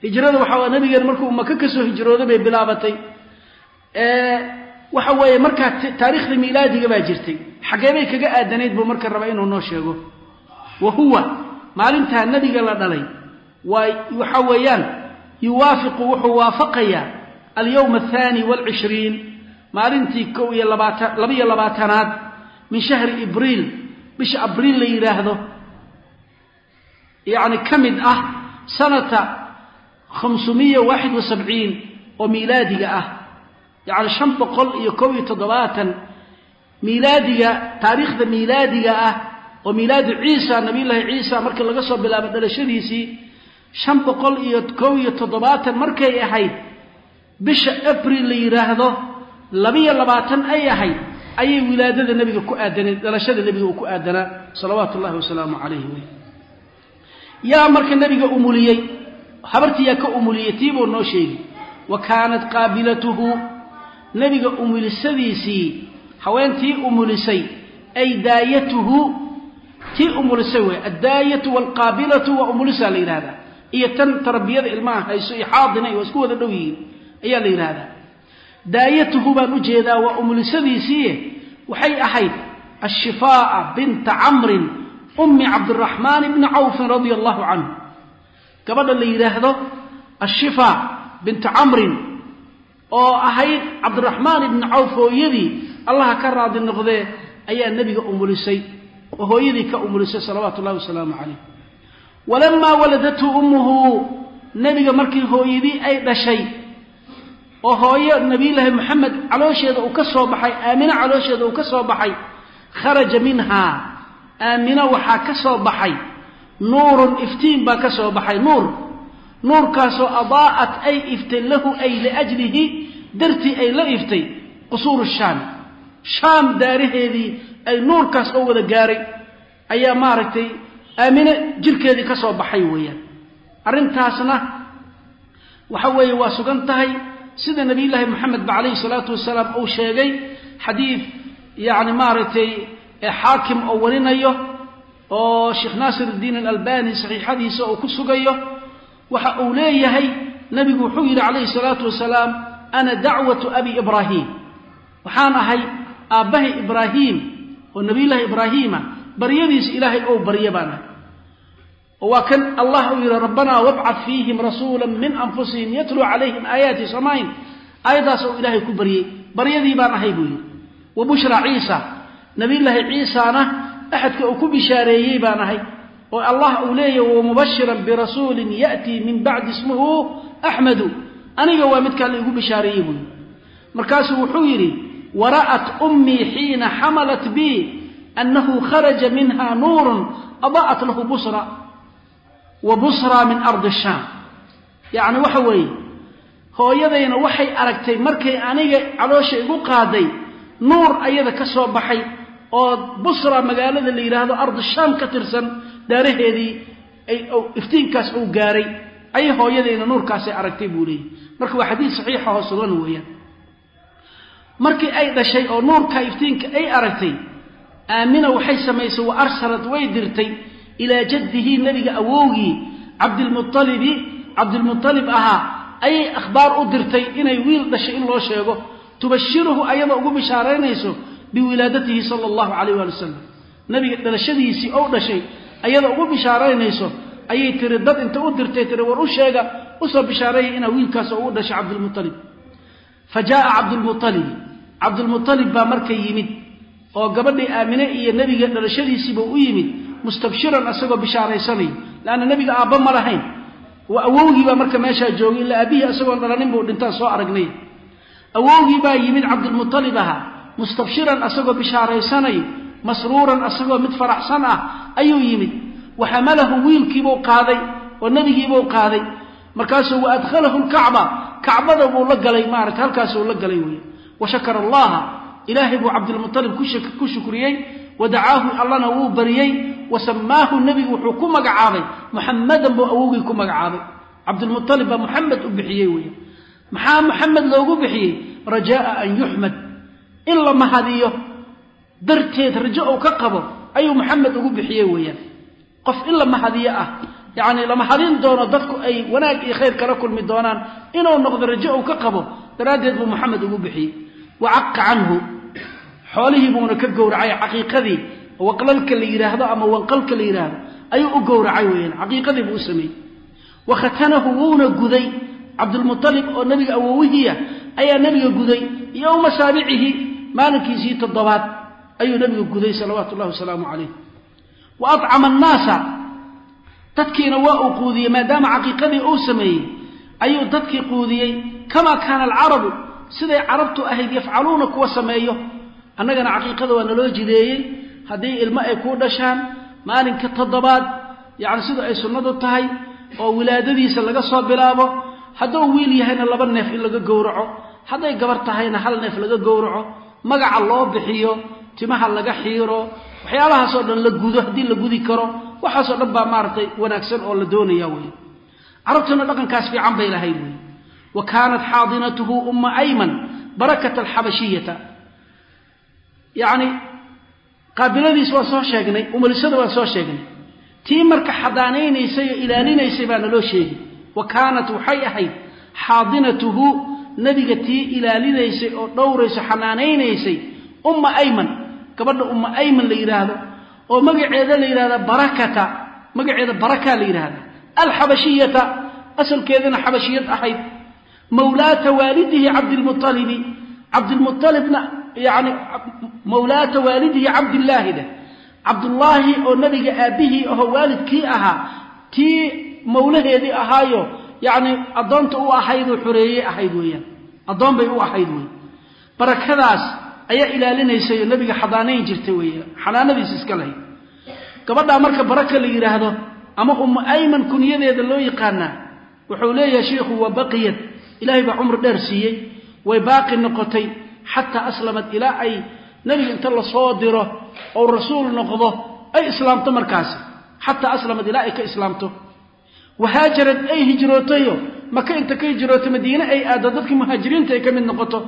hijrada waxaa nabigeena markuu maka ka soo hijrooday bay bilaabatay. Waxa weeye markaa taariikhda miilaadiga baa jirtay. Xaggee bay kaga aadanayd buu marka raba inuu noo sheego. Wa huwa maalintaa nebiga la dhalay. Waa waxa weeyaan yuwaafiqu wuxuu waafaqayaa alyowma athaani waalcishriin maalintii kow iyo labaatan labiyo labaatanaad min shahri ibriil. Bisha abriil la yidhaahdo yacni ka mid ah sanata khamsumiya waaxid wa sabciin oo miilaadiga ah yacni shan boqol iyo kow iyo toddobaatan miilaadiga taariikhda miilaadiga ah oo miilaadi ciisa nabiyullaahi ciisa markii laga soo bilaabo dhalashadiisii shan boqol iyo kow iyo toddobaatan markay ahayd bisha abril la yidhaahdo labiyo labaatan ay ahayd ayay wilaadada nebiga ku aadaneed dhalashada nebiga uu ku aadanaa salawaatu ullahi wasalaamu calayhi yaa marka nebiga umuliyey habartii yaa ka umuliyey tiibuu noo sheegi wa kaanat qaabilatuhu nebiga umulisadiisii haweentii umulisay ay daayatuhu tii umulisay wey addaayatu waalqaabilatu waa umulisa la yidhahdaa iyo tan tarbiyada ilmaha hayso iyo xaadina waa isku wada dhow yihiin ayaa la yidhahdaa daayatuhu baan u jeedaa waa umulisadiisii waxay ahayd ashifaa'a binta camrin ummi cabdiraxmaan bni cawfin radia allahu canhu gabadha la yidhaahdo ashifaa binta camrin oo ahayd cabdiraxmaan ibni cawf hooyadii allaha ka raadi noqdee ayaa nebiga umulisay oo hooyadii ka umulisay salawaatu ullahi wasalaamu calayh. Walamaa waladathu ummuhu nebiga markii hooyadii ay dhashay oo hooyo nabiyullaahi moxamed caloosheeda uu ka soo baxay aamino caloosheeda uu ka soo baxay kharaja minhaa. Aamino waxaa ka soo baxay nuurun iftiin baa ka soo baxay nuur. Nuurkaasoo adaa'at ay iftay lahu ay liajlihi dartii ay la iftay qusuuru shaam. Shaam daaraheedii ay nuurkaas oo wada gaaray. Ayaa maaragtay aamine jirkeedii ka soo baxay weeyaan. Arrintaasna waxa weeye waa sugan tahay sida nabiyullaahi moxamed ba calayhi salaatu wasalaam uu sheegay xadiid yacni maaragtay xaakim oo warinayo oo sheekh naasir iddiin alalbani saxiixadiisa uu ku sugayo waxa uu leeyahay nebigu wuxuu yidhi calayhi salaatu wasalaam ana dacwatu abi ibraahim. Waxaan ahay aabbahay ibraahiim oo nabiyullaahi ibraahiima baryadiisa ilaahay ou barya baan ahay. Oo waa kan allah uu yidhi rabbanaa wabcad fiihim rasuula min anfusihim yatluu calayhim aayaati samayn aayaddaas oo ilaahay ku baryey baryadii baan ahay buu yidhi. Wa bushra ciisa nabiyullaahi ciisaana axadka uu ku bishaareeyey baan ahay oo allah uu leeyahy wamubashiran birasuulin ya'tii min bacdi ismuhu axmedu aniga waa midkaa la igu bishaareeyey buu yidhi markaasuu wuxuu yidhi wara'at ummii xiina xamalat bi annahu kharaja minha nuurun adaa'at lahu busra wa busraa min ardi shaam yacni waxa weeye hooyadayna waxay aragtay markay aniga caloosha igu qaaday nuur ayada ka soo baxay oo busra magaalada la yidhaahdo ardi shaam ka tirsan daaraheedii iftiinkaas uu gaaray ayay hooyadayna nuurkaasay aragtay buu leeyahy marka waa xadiid saxiixa oo sugan weeyaan. Markii ay dhashay oo nuurka iftiinka ay aragtay aamina waxay samaysay wa arsalat way dirtay ilaa jaddihi nebiga awowgii cabdilmualibi cabdilmualib ahaa ayay akhbaar u dirtay inay wiil dhashay in loo sheego. Tubashiruhu ayadoo ugu bishaaraynayso biwilaadatihi sala allahu calayh waali wasalam nebiga dhalashadiisii ou dhashay ayadoo ugu bishaaraynayso ayay tiri dad inta u dirtay tiri war u sheega. Usoo bishaareeya inaa wiilkaas oo u dhashay cabdilmualib fa jaaa cabdulmualibi cabdulmualib baa marka yimid oo gabadhii aamine iyo nebiga dhalashadiisiiba u yimid mustabshiran asagoo bishaaraysanay. Leanna nebiga aabba ma lahayn. Waa awowgii baa marka meeshaa joogay illa aabihii asagoon dhalanin buu dhintaan soo aragnay. Awowgii baa yimid cabdilmualib ahaa mustabshiran asagoo bishaaraysanayo masruuran asagoo mid faraxsan ah ayuu yimid waxamalahu wiilkiibuu qaaday oo nebigiibuu qaaday markaasuu wa adkhalahu lkacba kacbada buu la galay maarata halkaasuu la galay wey wa shakara allaha ilaahay buu cabdilmualib ku shukriyey wa dacaahu allana wuu bariyey wa sammaahu nebigu wuxuu ku magacaabay muxamadan buu awowgii ku magacaabay cabdilmualib baa muxamed u bixiyey wey maxaa muxamed loogu bixiyey rajaaa an yuxmad in la mahadiyo darteed rajo uu ka qabo ayuu muxamed ugu bixiyey weeyaan. Qof in la mahadiyo ah yacni la mahadin doono dadku ay wanaag iyo khayr kala kulmi doonaan inuu noqdo rajo uu ka qabo daraaddeed buu muxamed ugu bixiyey. Wa caqa canhu xoolihii buuna ka gowracay caqiiqadii waqlalka la yidhaahdo ama wanqalka la yidhaahdo ayuu u gowracay weeyaan caqiiqadii buu u sameeyey. Wa khatanahu wuuna guday cabdulmualib oo nebiga awowihiia ayaa nebiga guday yowma saabicihi maalinkiisii toddobaad ayuu nebiga guday salawaatu ullahi wasalaamu calayh. Wa acama annaasa dadkiina waa uu quudiyey maadaama caqiiqadii uu sameeyey ayuu dadkii quudiyey. Kamaa kaana alcarabu siday carabtu ahayd yafcaluuna kuwa sameeyo. Annagana caqiiqada waa naloo jideeyey. Haddii ilmo ay kuu dhashaan maalinka toddobaad yacni sida ay sunnadu tahay oo wilaadadiisa laga soo bilaabo hadduu wiil yahayna laba neef in laga gowraco. Hadday gabar tahayna hal neef laga gowraco magaca loo bixiyo timaha laga xiiro waxyaalahaasoo dhan la gudo haddii la gudi karo waxaasoo dhan baa maaragtay wanaagsan oo la doonaya wey carabtuna dhaqankaas fiican bay lahayd wey wa kaanat xaadinatuhu umma ayman barakata alxabashiyata yacni qaabiladiis waan soo sheegnay umulisada waan soo sheegnay. Tii marka xadaanaynaysay oo ilaalinaysay baa naloo sheegi wa kaanat waxay ahayd xaadinatuhu nebiga tii ilaalinaysay oo dhowrayso xanaanaynaysay umma ayman gabadha umma ayman la yidhaahdo oo magaceeda la yidhahda barakata magaceeda barakaa la yidhaahda alxabashiyata asalkeedana xabashiyad ahayd mawlaata waalidihi cabdilmualibi cabdilmualibna yani mawlaata waalidihi cabdillaahi dheh cabdullaahi oo nabiga aabbihii ahoo waalidkii ahaa tii mawlaheedii ahaayo yacni addoonta u ahaydoo xoreeyey ahayd weeyaan. Addoon bay u ahayd wey barakadaas ayaa ilaalinaysay oo nabiga xadaanayn jirtay weeyaan. Xanaanadiis iska lahayd. Gabadhaa marka baraka la yidhaahdo ama ummu ayman kunyadeeda loo yaqaanaa wuxuu leeyahay shiikhu wa baqiyad. Ilaahay baa cumri dheer siiyey. Way baaqi noqotay. Xataa aslamad ilaa ay nebiga inta la soo diro ou rasuul noqdo ay islaamto markaasi. Xataa aslamad ilaa ay ka islaamto wahaajarad ay hijrootayo maka inta ka hijrootay madiine ay aaddo dadkii muhaajiriinta ay ka mid noqoto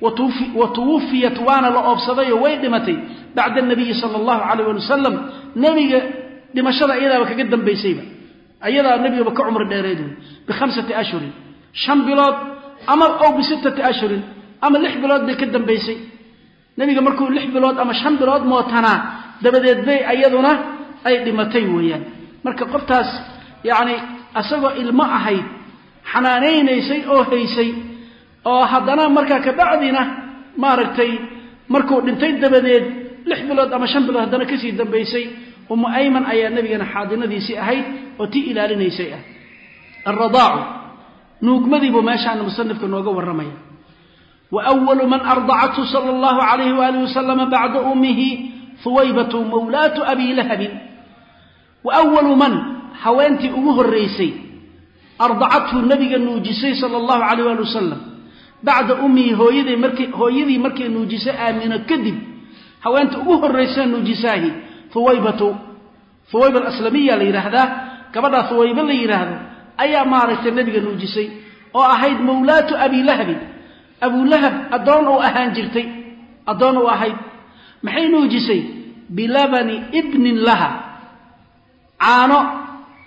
wa tuwufiyat waana la oobsadayoo way dhimatay bacda anabiyi sala allahu calayh ali wasalam nebiga dhimashada iyadaaba kaga dambaysayba ayadaa nebigaba ka cumri dheereed wey bikhamsati ashhurin shan bilood ama ow bisittati ashhurin ama lix bilood bay ka dambaysay nebiga markuu lix bilood ama shan bilood mootanaa dabadeed bay ayaduna ay dhimatay weeyaan marka qoftaas yacni asagoo ilmo ahayd xanaanaynaysay oo haysay oo haddana markaa kabacdina maaragtay markuu dhintay dabadeed lix bilood ama shan bilood haddana ka sii dambaysay umu ayman ayaa nebigana xaadinadiisii ahayd oo tii ilaalinaysay ah. Alradaacu nuugmadiibuu meeshaana musanifka nooga warramaya. Wa walu man ardacathu sala allahu calayhi waalihi wasalama bacda ummihi huwaybatu mawlaatu abi lahabin. Wa awalu man haweentii ugu horraysay ardacathu nabiga nuujisay sala allahu calayh waali wasalam bacda ummihi hooyadii markii hooyadii markay nuujisay aamino kadib haweenta ugu horraysa nuujisaahi huwaybatu huwayba alaslamiya la yidhaahdaa gabadhaa huwaybe la yidhaahdo ayaa maaragtay nabiga nuujisay oo ahayd mawlaatu abilahabin abulahab addoon uu ahaan jirtay addoon uu ahayd. Maxay nuujisay? Bilabani ibnin laha. Caano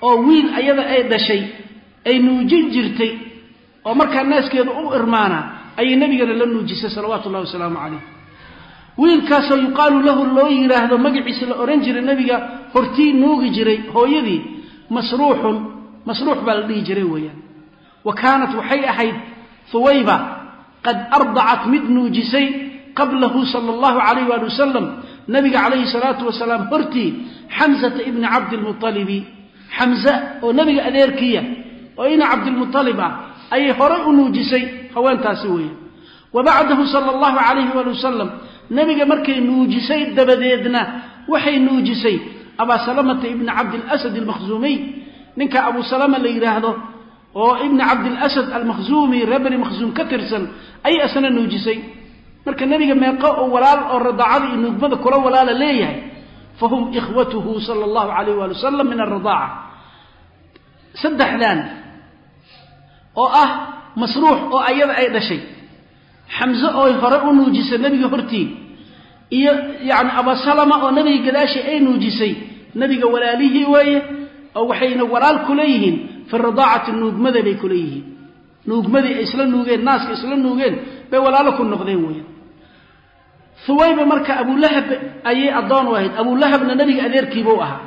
oo wiil ayada ay dhashay ay nuujin jirtay oo markaa naaskeedu u irmaanaa ayay nebigana la nuujisay salawaatu ullahi wasalaamu calayh. Wiilkaasoo yuqaalu lahu loo yidhaahdo magaciisa la odhan jiray nebiga hortii nuugi jiray hooyadii masruuxun masruux baa la dhihi jiray weeyaan. Wa kaanat waxay ahayd huwayba qad ardacat mid nuujisay qablahu sala allahu calayh waali wasalam nabiga calayhi salaatu wasalaam hortii xamsata ibni cabdilmualibi xamse oo nebiga adeerkiya oo ina cabdilmualib ah ayay horay u nuujisay haweentaasi weeye. Wa bacdahu sala allahu calayhi waali wasalam nebiga markay nuujisay dabadeedna waxay nuujisay abaa salamata ibni cabdilasad almakhzuumiy ninka abu salama la yidhaahdo oo ibni cabdilasad almakhzuumi reer bani makhzuum ka tirsan ayay asna nuujisay. Marka nebiga meeqo oo walaal oo radaacada iyo nuugmada kula walaala leeyahay fahum ikhwatuhu sala allahu calayh waali wasalam min alradaaca saddexdan oo ah masruux oo ayada ay dhashay xamse oo hore u nuujisay nebiga hortii iyo yacni abasalama oo nebiga gadaashii ay nuujisay nebiga walaalihii weeye oo waxayna walaal kula yihiin fi radaacati nuugmada bay kula yihiin nuugmadii ay isla nuugeen naaska isla nuugeen bay walaalo ku noqdeen weeyaan huwayba marka abulahab ayay addoon u ahayd. Abulahabna nebiga adeerkiibuu ahaa.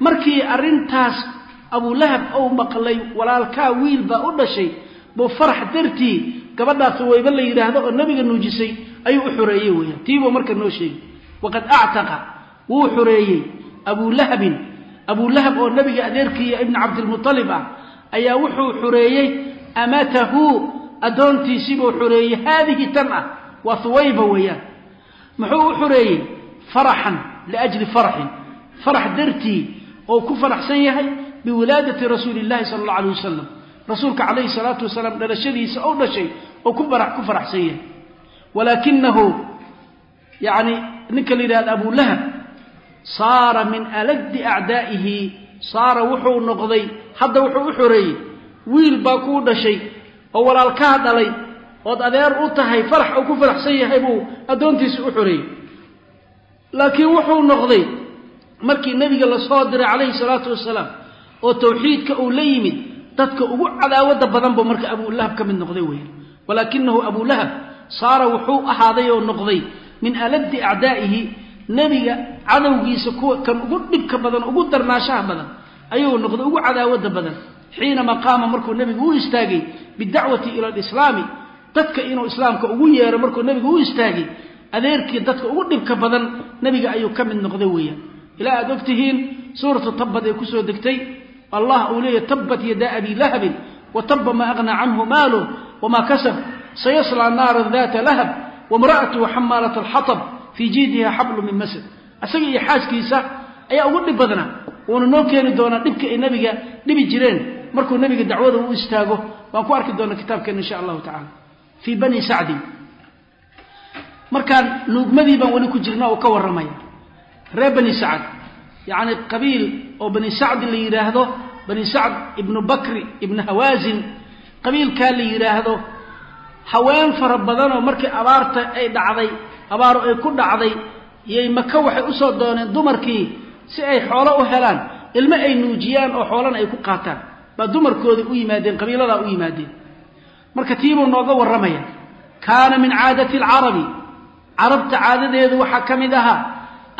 Markii arrintaas abulahab ou maqlay walaalkaa wiil baa u dhashay buu farax dartii gabadhaa huwaybe la yidhaahdo oo nebiga nuujisay ayuu u xoreeyey weeyaan. Tiibuu marka noo sheegay. Waqad actaqa wuu xoreeyey abulahabin abulahab oo nebiga adeerkiiya ibni cabdilmualib ah ayaa wuxuu xoreeyey amatahu addoontiisibuu xoreeyey haadihi tan ah waa huwayba weeyaan muxuu u xoreeyey faraxan liajli farxin farax dartii oo ku faraxsan yahay biwilaadati rasuuli illahi sala alla alayh wasalam rasuulka calayhi salaatu wasalaam dhalashadiisa ou dhashay oo ku ku faraxsan yahay. Walaakinahu yani ninka la yidhahda abulahab saara min aladi acdaa'ihi saara wuxuu noqday hadda wuxuu u xoreeyey wiil baa kuu dhashay oo walaalkaa dhalay ood adeer u tahay farax uu ku faraxsan yahay buu addoontiisa u xoreeyey laakiin wuxuu noqday markii nebiga la soo diray calayhi salaatu wasalaam oo tawxiidka uu la yimid dadka ugu cadaawadda badan buu marka abulahab ka mid noqday weya walaakinahu abulahab saara wuxuu ahaaday oo noqday min aladdi acdaa'ihi nebiga cadowgiisa kuwa kan ugu dhibka badan ugu darnaashaha badan ayuu noqday ugu cadaawadda badan. Xiinama qaama markuu nebigu u istaagay bidacwati ila alislaami dadka inuu islaamka ugu yeero markuu nebigu u istaagay adeerkii dadka ugu dhibka badan nebiga ayuu ka mid noqday weeyaan. Ilaa aad ogtihiin suuratu tabbad ee ku soo degtay allah uu leeyahy tabbat yadaa abi lahabin wa tabba maa aghnaa canhu maaluh wamaa kasab sayaslaa naaran daata lahab wamra'atuhu xamaalat alxatab fii jiidiha xablu min masad. Isaga iyo xaaskiisa ayaa ugu dhib badnaa. Wuuna noo keeni doonaa dhibka ay nebiga dhibi jireen markuu nebiga dacwada u istaago. Waan ku arki doonaa kitaabkeena insha allahu tacala fii bani sacdin markaan nuugmadii baan weli ku jirna oo ka warramaya reer bani sacd yacni qabiil oo bani sacdi la yidhaahdo bani sacd ibnu bakri ibnu hawaasin qabiilkaa la yidhaahdo haween fara badanoo markii abaarta ay dhacday abaaru ay ku dhacday iyay maka waxay u soo dooneen dumarkii si ay xoolo u helaan ilmo ay nuujiyaan oo xoolana ay ku qaataan. Baa dumarkoodii u yimaadeen qabiiladaa u yimaadeen marka tiibuu nooga warramaya. Kaana min caadati alcarabi. Carabta caadadeedu waxaa ka mid ahaa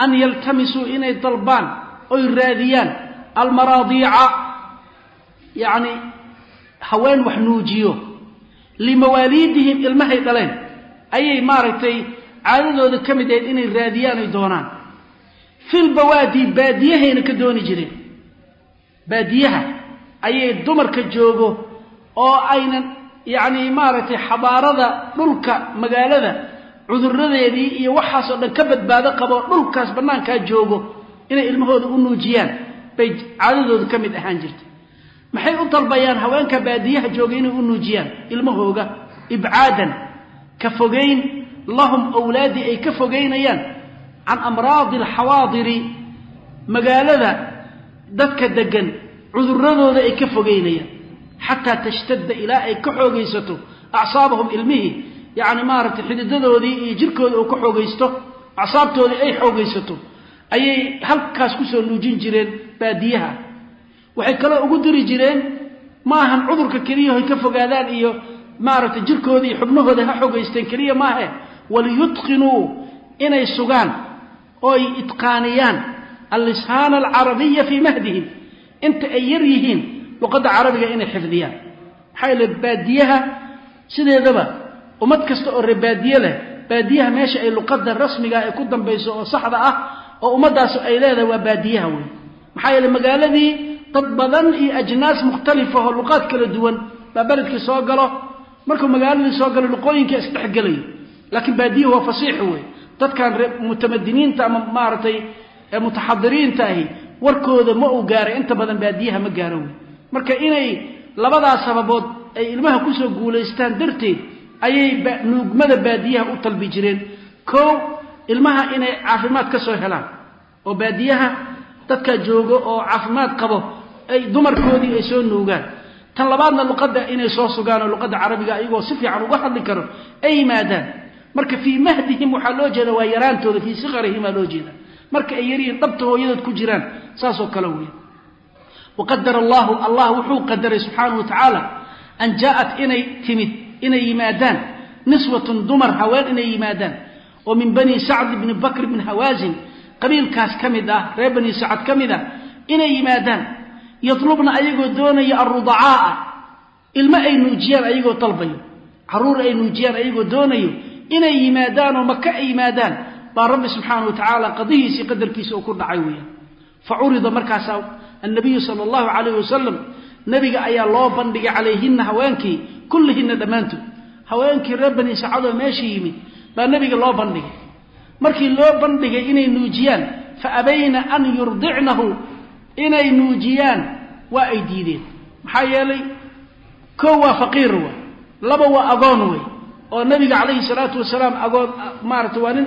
an yaltamisuu inay dalbaan oy raadiyaan almaraadiica yacni haween wax nuujiyo. Limawaaliidihim ilmahay dhaleen. Ayay maaragtay caadadooda ka mid ahayd inay raadiyaan ay doonaan. Filbawaadi baadiyahayna ka dooni jireen. Baadiyaha ayay dumarka joogo oo aynan yacni maaragtay xabaarada dhulka magaalada cuduradeedii iyo waxaasoo dhan ka badbaado qabo dhulkaas bannaankaa joogo inay ilmahooda u nuujiyaan bay caadadooda ka mid ahaan jirtay. Maxay u dalbayaan haweenka baadiyaha jooga inay u nuujiyaan ilmahooga? Ibcaadan ka fogayn lahum awlaadii ay ka fogaynayaan can amraadi alxawaadiri magaalada dadka degan cuduradooda ay ka fogaynayaan xataa tashtadda ilaa ay ka xoogaysato acsaabahum ilmihii yacni maaragtay xididadoodii iyo jirkooda uu ka xoogaysto acsaabtoodii ay xoogaysato ayay halkaas ku soo nuujin jireen baadiyaha. Waxay kaloo ugu diri jireen ma ahan cudurka keliyahoy ka fogaadaan iyo maaragtay jirkooda iyo xubnahooda ha xoogaysteen keliya maahe. Waliyutqinuu inay sugaan oo itqaaniyaan allisaana alcarabiya fii mahdihim. Inta ay yar yihiin luqadda carabiga inay xifdiyaan. Maxaa yeele baadiyaha sideedaba ummad kasta oo ree baadiye leh baadiyaha meesha ay luqadda rasmiga ay ku dambayso oo saxda ah oo ummaddaas ay leedahay waa baadiyaha wey maxaa yeele magaaladii dad badan iyo ajnaas mukhtalifa oo luqaad kala duwan baa beledkii soo galo. Markuu magaaladii soo galo luqooyinka isdhexgelayo laakiin baadiyuhu waa fasiixi wey dadkan mutamadiniinta ama maaragtay mutaxadiriinta ahi warkooda ma uu gaaray. Inta badan baadiyaha ma gaaro wey marka inay labadaas sababood ay ilmaha ku soo guulaystaan darteed ayay nuugmada baadiyaha u talbi jireen. Kow ilmaha inay caafimaad ka soo helaan oo baadiyaha dadka joogo oo caafimaad qabo ay dumarkoodii ay soo nuugaan. Tan labaadna luqadda inay soo sugaan oo luqadda carabiga ayagoo si fiican uga hadli karo ay yimaadaan. Marka fii mahdihim waxaa loo jeeda waa yaraantooda fii sikarihim aa loo jeeda marka ay yaryihiin dhabta hooyadood ku jiraan saasoo kale wey waqadar allahu allah wuxuu qadaray subxaanahu wa tacaala an jaaءat inay timid inay yimaadaan niswatun dumar haween inay yimaadaan oo min bani sacd bni bakr bni hawaasin qabiilkaas ka mid ah reer bani sacad ka mid ah inay yimaadaan yatlubna ayagoo doonaya alrudacaaa ilmo ay nuujiyaan ayagoo dalbayo carruur ay nuujiyaan ayagoo doonayo inay yimaadaan oo maka ay yimaadaan baa rabbi subxaana wa tacaala qadihiisii qadarkiisa uu ku dhacay weeyaan fa curida markaasaa annabiyu sala allahu calayh wasalam nebiga ayaa loo bandhigay calayhinna haweenkii kullihinna dhammaantood haweenkii reer bani sacadoo meesha yimid baa nebiga loo bandhigay markii loo bandhigay inay nuujiyaan fa abayna an yurdicnahu inay nuujiyaan waa ay diideen maxaa yeelay koo waa faqiir wey laba waa agoon wey oo nebiga calayhi salaatu wasalaam agoon maaragtay waa nin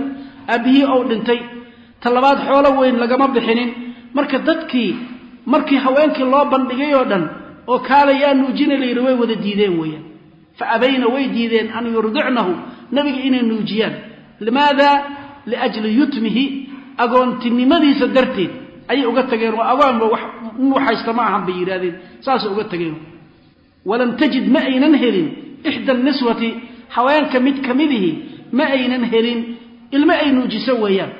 aabbihii ou dhintay ta labaad xoolo weyn lagama bixinin marka dadkii markii haweenkii loo bandhigay oo dhan oo kaala yaa la yidhi way wada diideen weeyaan. Fa abayna way diideen an yurdicnahu nabiga inay nuujiyaan. Limaada? Liajli yutmihi. Agoontinimadiisa darteed ayay uga tageen oo agoonba wax nuuxaysta ma ahan bay yidhahdeen saasay uga tageen. Walam tajid ma aynan helin. Ixda niswati haweenka mid ka midihi ma aynan helin. Ilmo ay nuujiso weeyaan.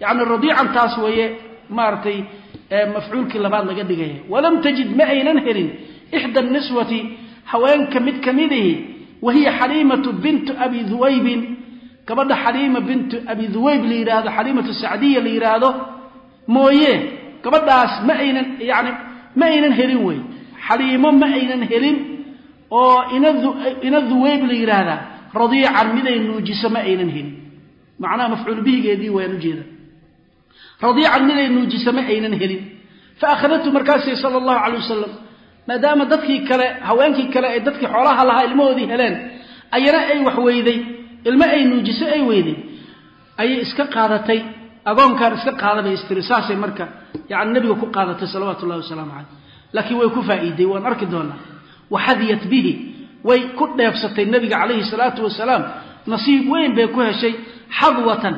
Yacni radiican taas weeye maaragtay mafcuulkii labaad laga dhigaya walam tajid ma aynan helin ixda niswati haweenka mid ka midihi wa hiya xaliimatu bintu abi duwaybin gabadha xaliima bintu abi duwayb la yidhaahdo xaliimatu sacdiya la yidhaahdo mooye gabadhaas ma aynan yani ma aynan helin wey. Xaliimo ma aynan helin oo ina duwayb la yidhaahdaa radiican miday nuujiso ma aynan helin. Macnaha mafcuul bihigeedii wayaan ujeeda radiican miday nuujiso ma aynan helin. Fa akhadatu markaasay sala allahu calay wasalam maadaama dadkii kale haweenkii kale ay dadkii xoolaha lahaa ilmahoodii heleen ayana ay wax weyday ilmo ay nuujiso ay weyday ayay iska qaadatay agoonkaan iska qaadabay istiri saasay marka yani nabiga ku qaadatay salawaatu ullahi wasalaamu caleyh laakiin way ku faa'iiday waan arki doonaa. Waxadiyat bihi way ku dheefsatay nabiga calayhi salaatu wasalaam. Nasiib weyn bay ku heshay xadwatan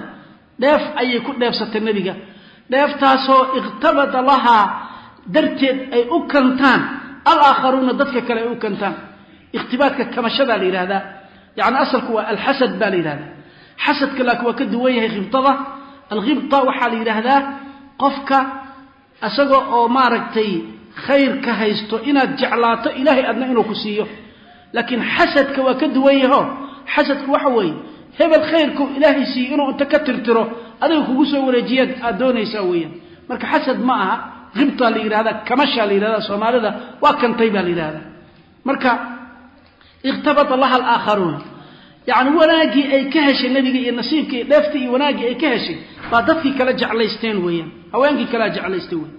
dheef ayay ku dheefsatay nebiga dheeftaasoo ikhtabada lahaa darteed ay u kantaan alaakharuuna dadka kale ay u kantaan. Ikhtibaadka kamashadaa la yidhahdaa yani asalku waa alxasad baa la yidhahdaa xasadka laakiin waa ka duwan yahay khibtada. Alkhibta waxaa la yidhaahdaa qofka isaga oo maaragtay khayrka haysto inaad jeclaato ilaahay adna inuu ku siiyo. Laakiin xasadka waa ka duwan yaho xasadku waxa weeye hebel khayrku ilaahay siiyo inuu inta ka tirtiro adiga kugu soo wareejiyaad aad doonaysaa weeyaan. Marka xasad ma aha khibtaa la yidhahdaa kamashaa la yidhahdaa soomaalida waa kantay baa la yidhahdaa marka ikhtabata laha alaakharuuna yacni wanaaggii ay ka heshay nebiga iyo nasiibkii iyo dheeftii iyo wanaaggii ay ka heshay baa dadkii kale jeclaysteen weeyaan. Haweenkii kalea jeclaystay wey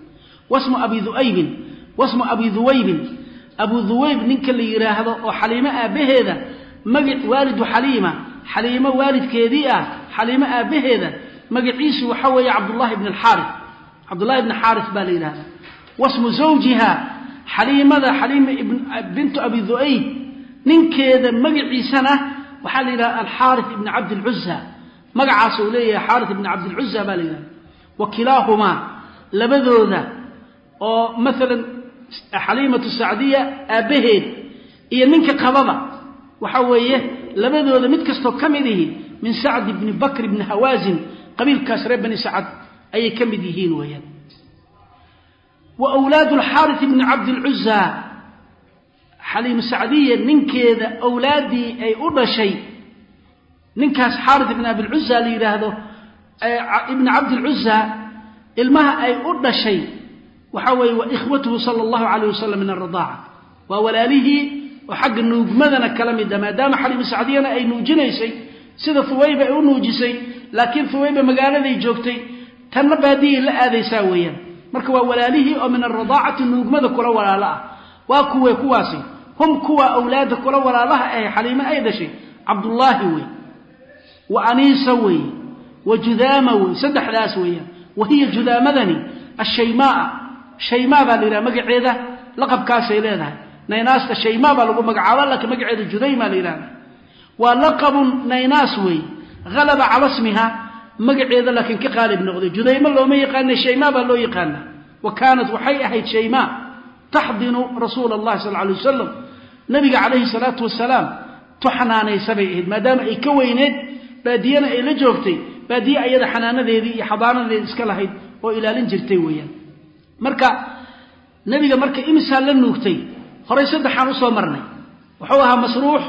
wasmu abi duaybin wasmu abi duwaybin abu duwayb ninka la yidhaahdo oo xaliimo aabbaheeda magac waalidu xaliima xaliimo waalidkeedii ah xaliimo aabbaheeda magaciisu waxa weeye cabdullahi bn alxaari cabdullahi bni xaaris baa la yidhahda wasmu zawjiha xaliimada xaliima bintu abi du'ayb ninkeeda magaciisana waxaa la yidhahda alxaari ibni cabdilcuza magacaas uu leeyahay xaari ibni cabdilcuza baa la yidhahda wa kilaahumaa labadooda oo maalan xaliimatu sacdiya aabbaheed iyo ninka qababa waxa weeye labadooda mid kastoo ka mid ihi min sacd bni bakr bni hawaasin qabiilkaas reer bani sacad ayay ka mid yihiin weeyaan. Wa wlaadu alxaaris bni cabdilcuza xaliimu sacdiya ninkeeda awlaaddii ay u dhashay ninkaas xaaris ibni abilcuza la yidhaahdo ibni cabdilcuza ilmaha ay u dhashay waxa weeye wa ikhwatuhu sala allahu calayh wasalam min aradaaca waa walaalihii oo xagga nuugmadana kala mid a maadaama xaliimu sacdiyana ay nuujinaysay sida huwayba ay u nuujisay laakiin huwayba magaaladay joogtay tanna baadiyay la aadaysaa weeyaan. Marka waa walaalihii oo min aradaacati nuugmada kula walaalo ah. Waa kuwe kuwaasi? Hum kuwa awlaadda kula walaalaha ahe xaliime ay dhashay? Cabdullaahi wey wa aniisa wey wa judaama wey saddexdaas weeyaan. Wa hiya judaamadani ashaymaaa shaymaa baa la yidhaha magaceeda laqabkaasay leedahay naynaasta shaymaa baa lagu magacaaba laakiin magaceeda judaymaa la yidhahda waa laqabun naynaas wey. Halaba cala smiha magaceeda laakiin ka qaalib noqday. Judaymo looma yaqaana shaymaa baa loo yaqaana wa kaanat waxay ahayd shaymaa. Taxdinu rasuula allahi sal alay wasalam nabiga calayhi salaatu wasalaam tu xanaanaysabay ahayd. Maadaama ay ka weyneed baadiyana ay la joogtay baadiye ayada xanaanadeedii iyo xabaanadeedi iska lahayd oo ilaalin jirtay weeyaan. Marka nebiga marka imisaa la nuugtay horay saddexaan u soo marnay. Wuxuu ahaa masruux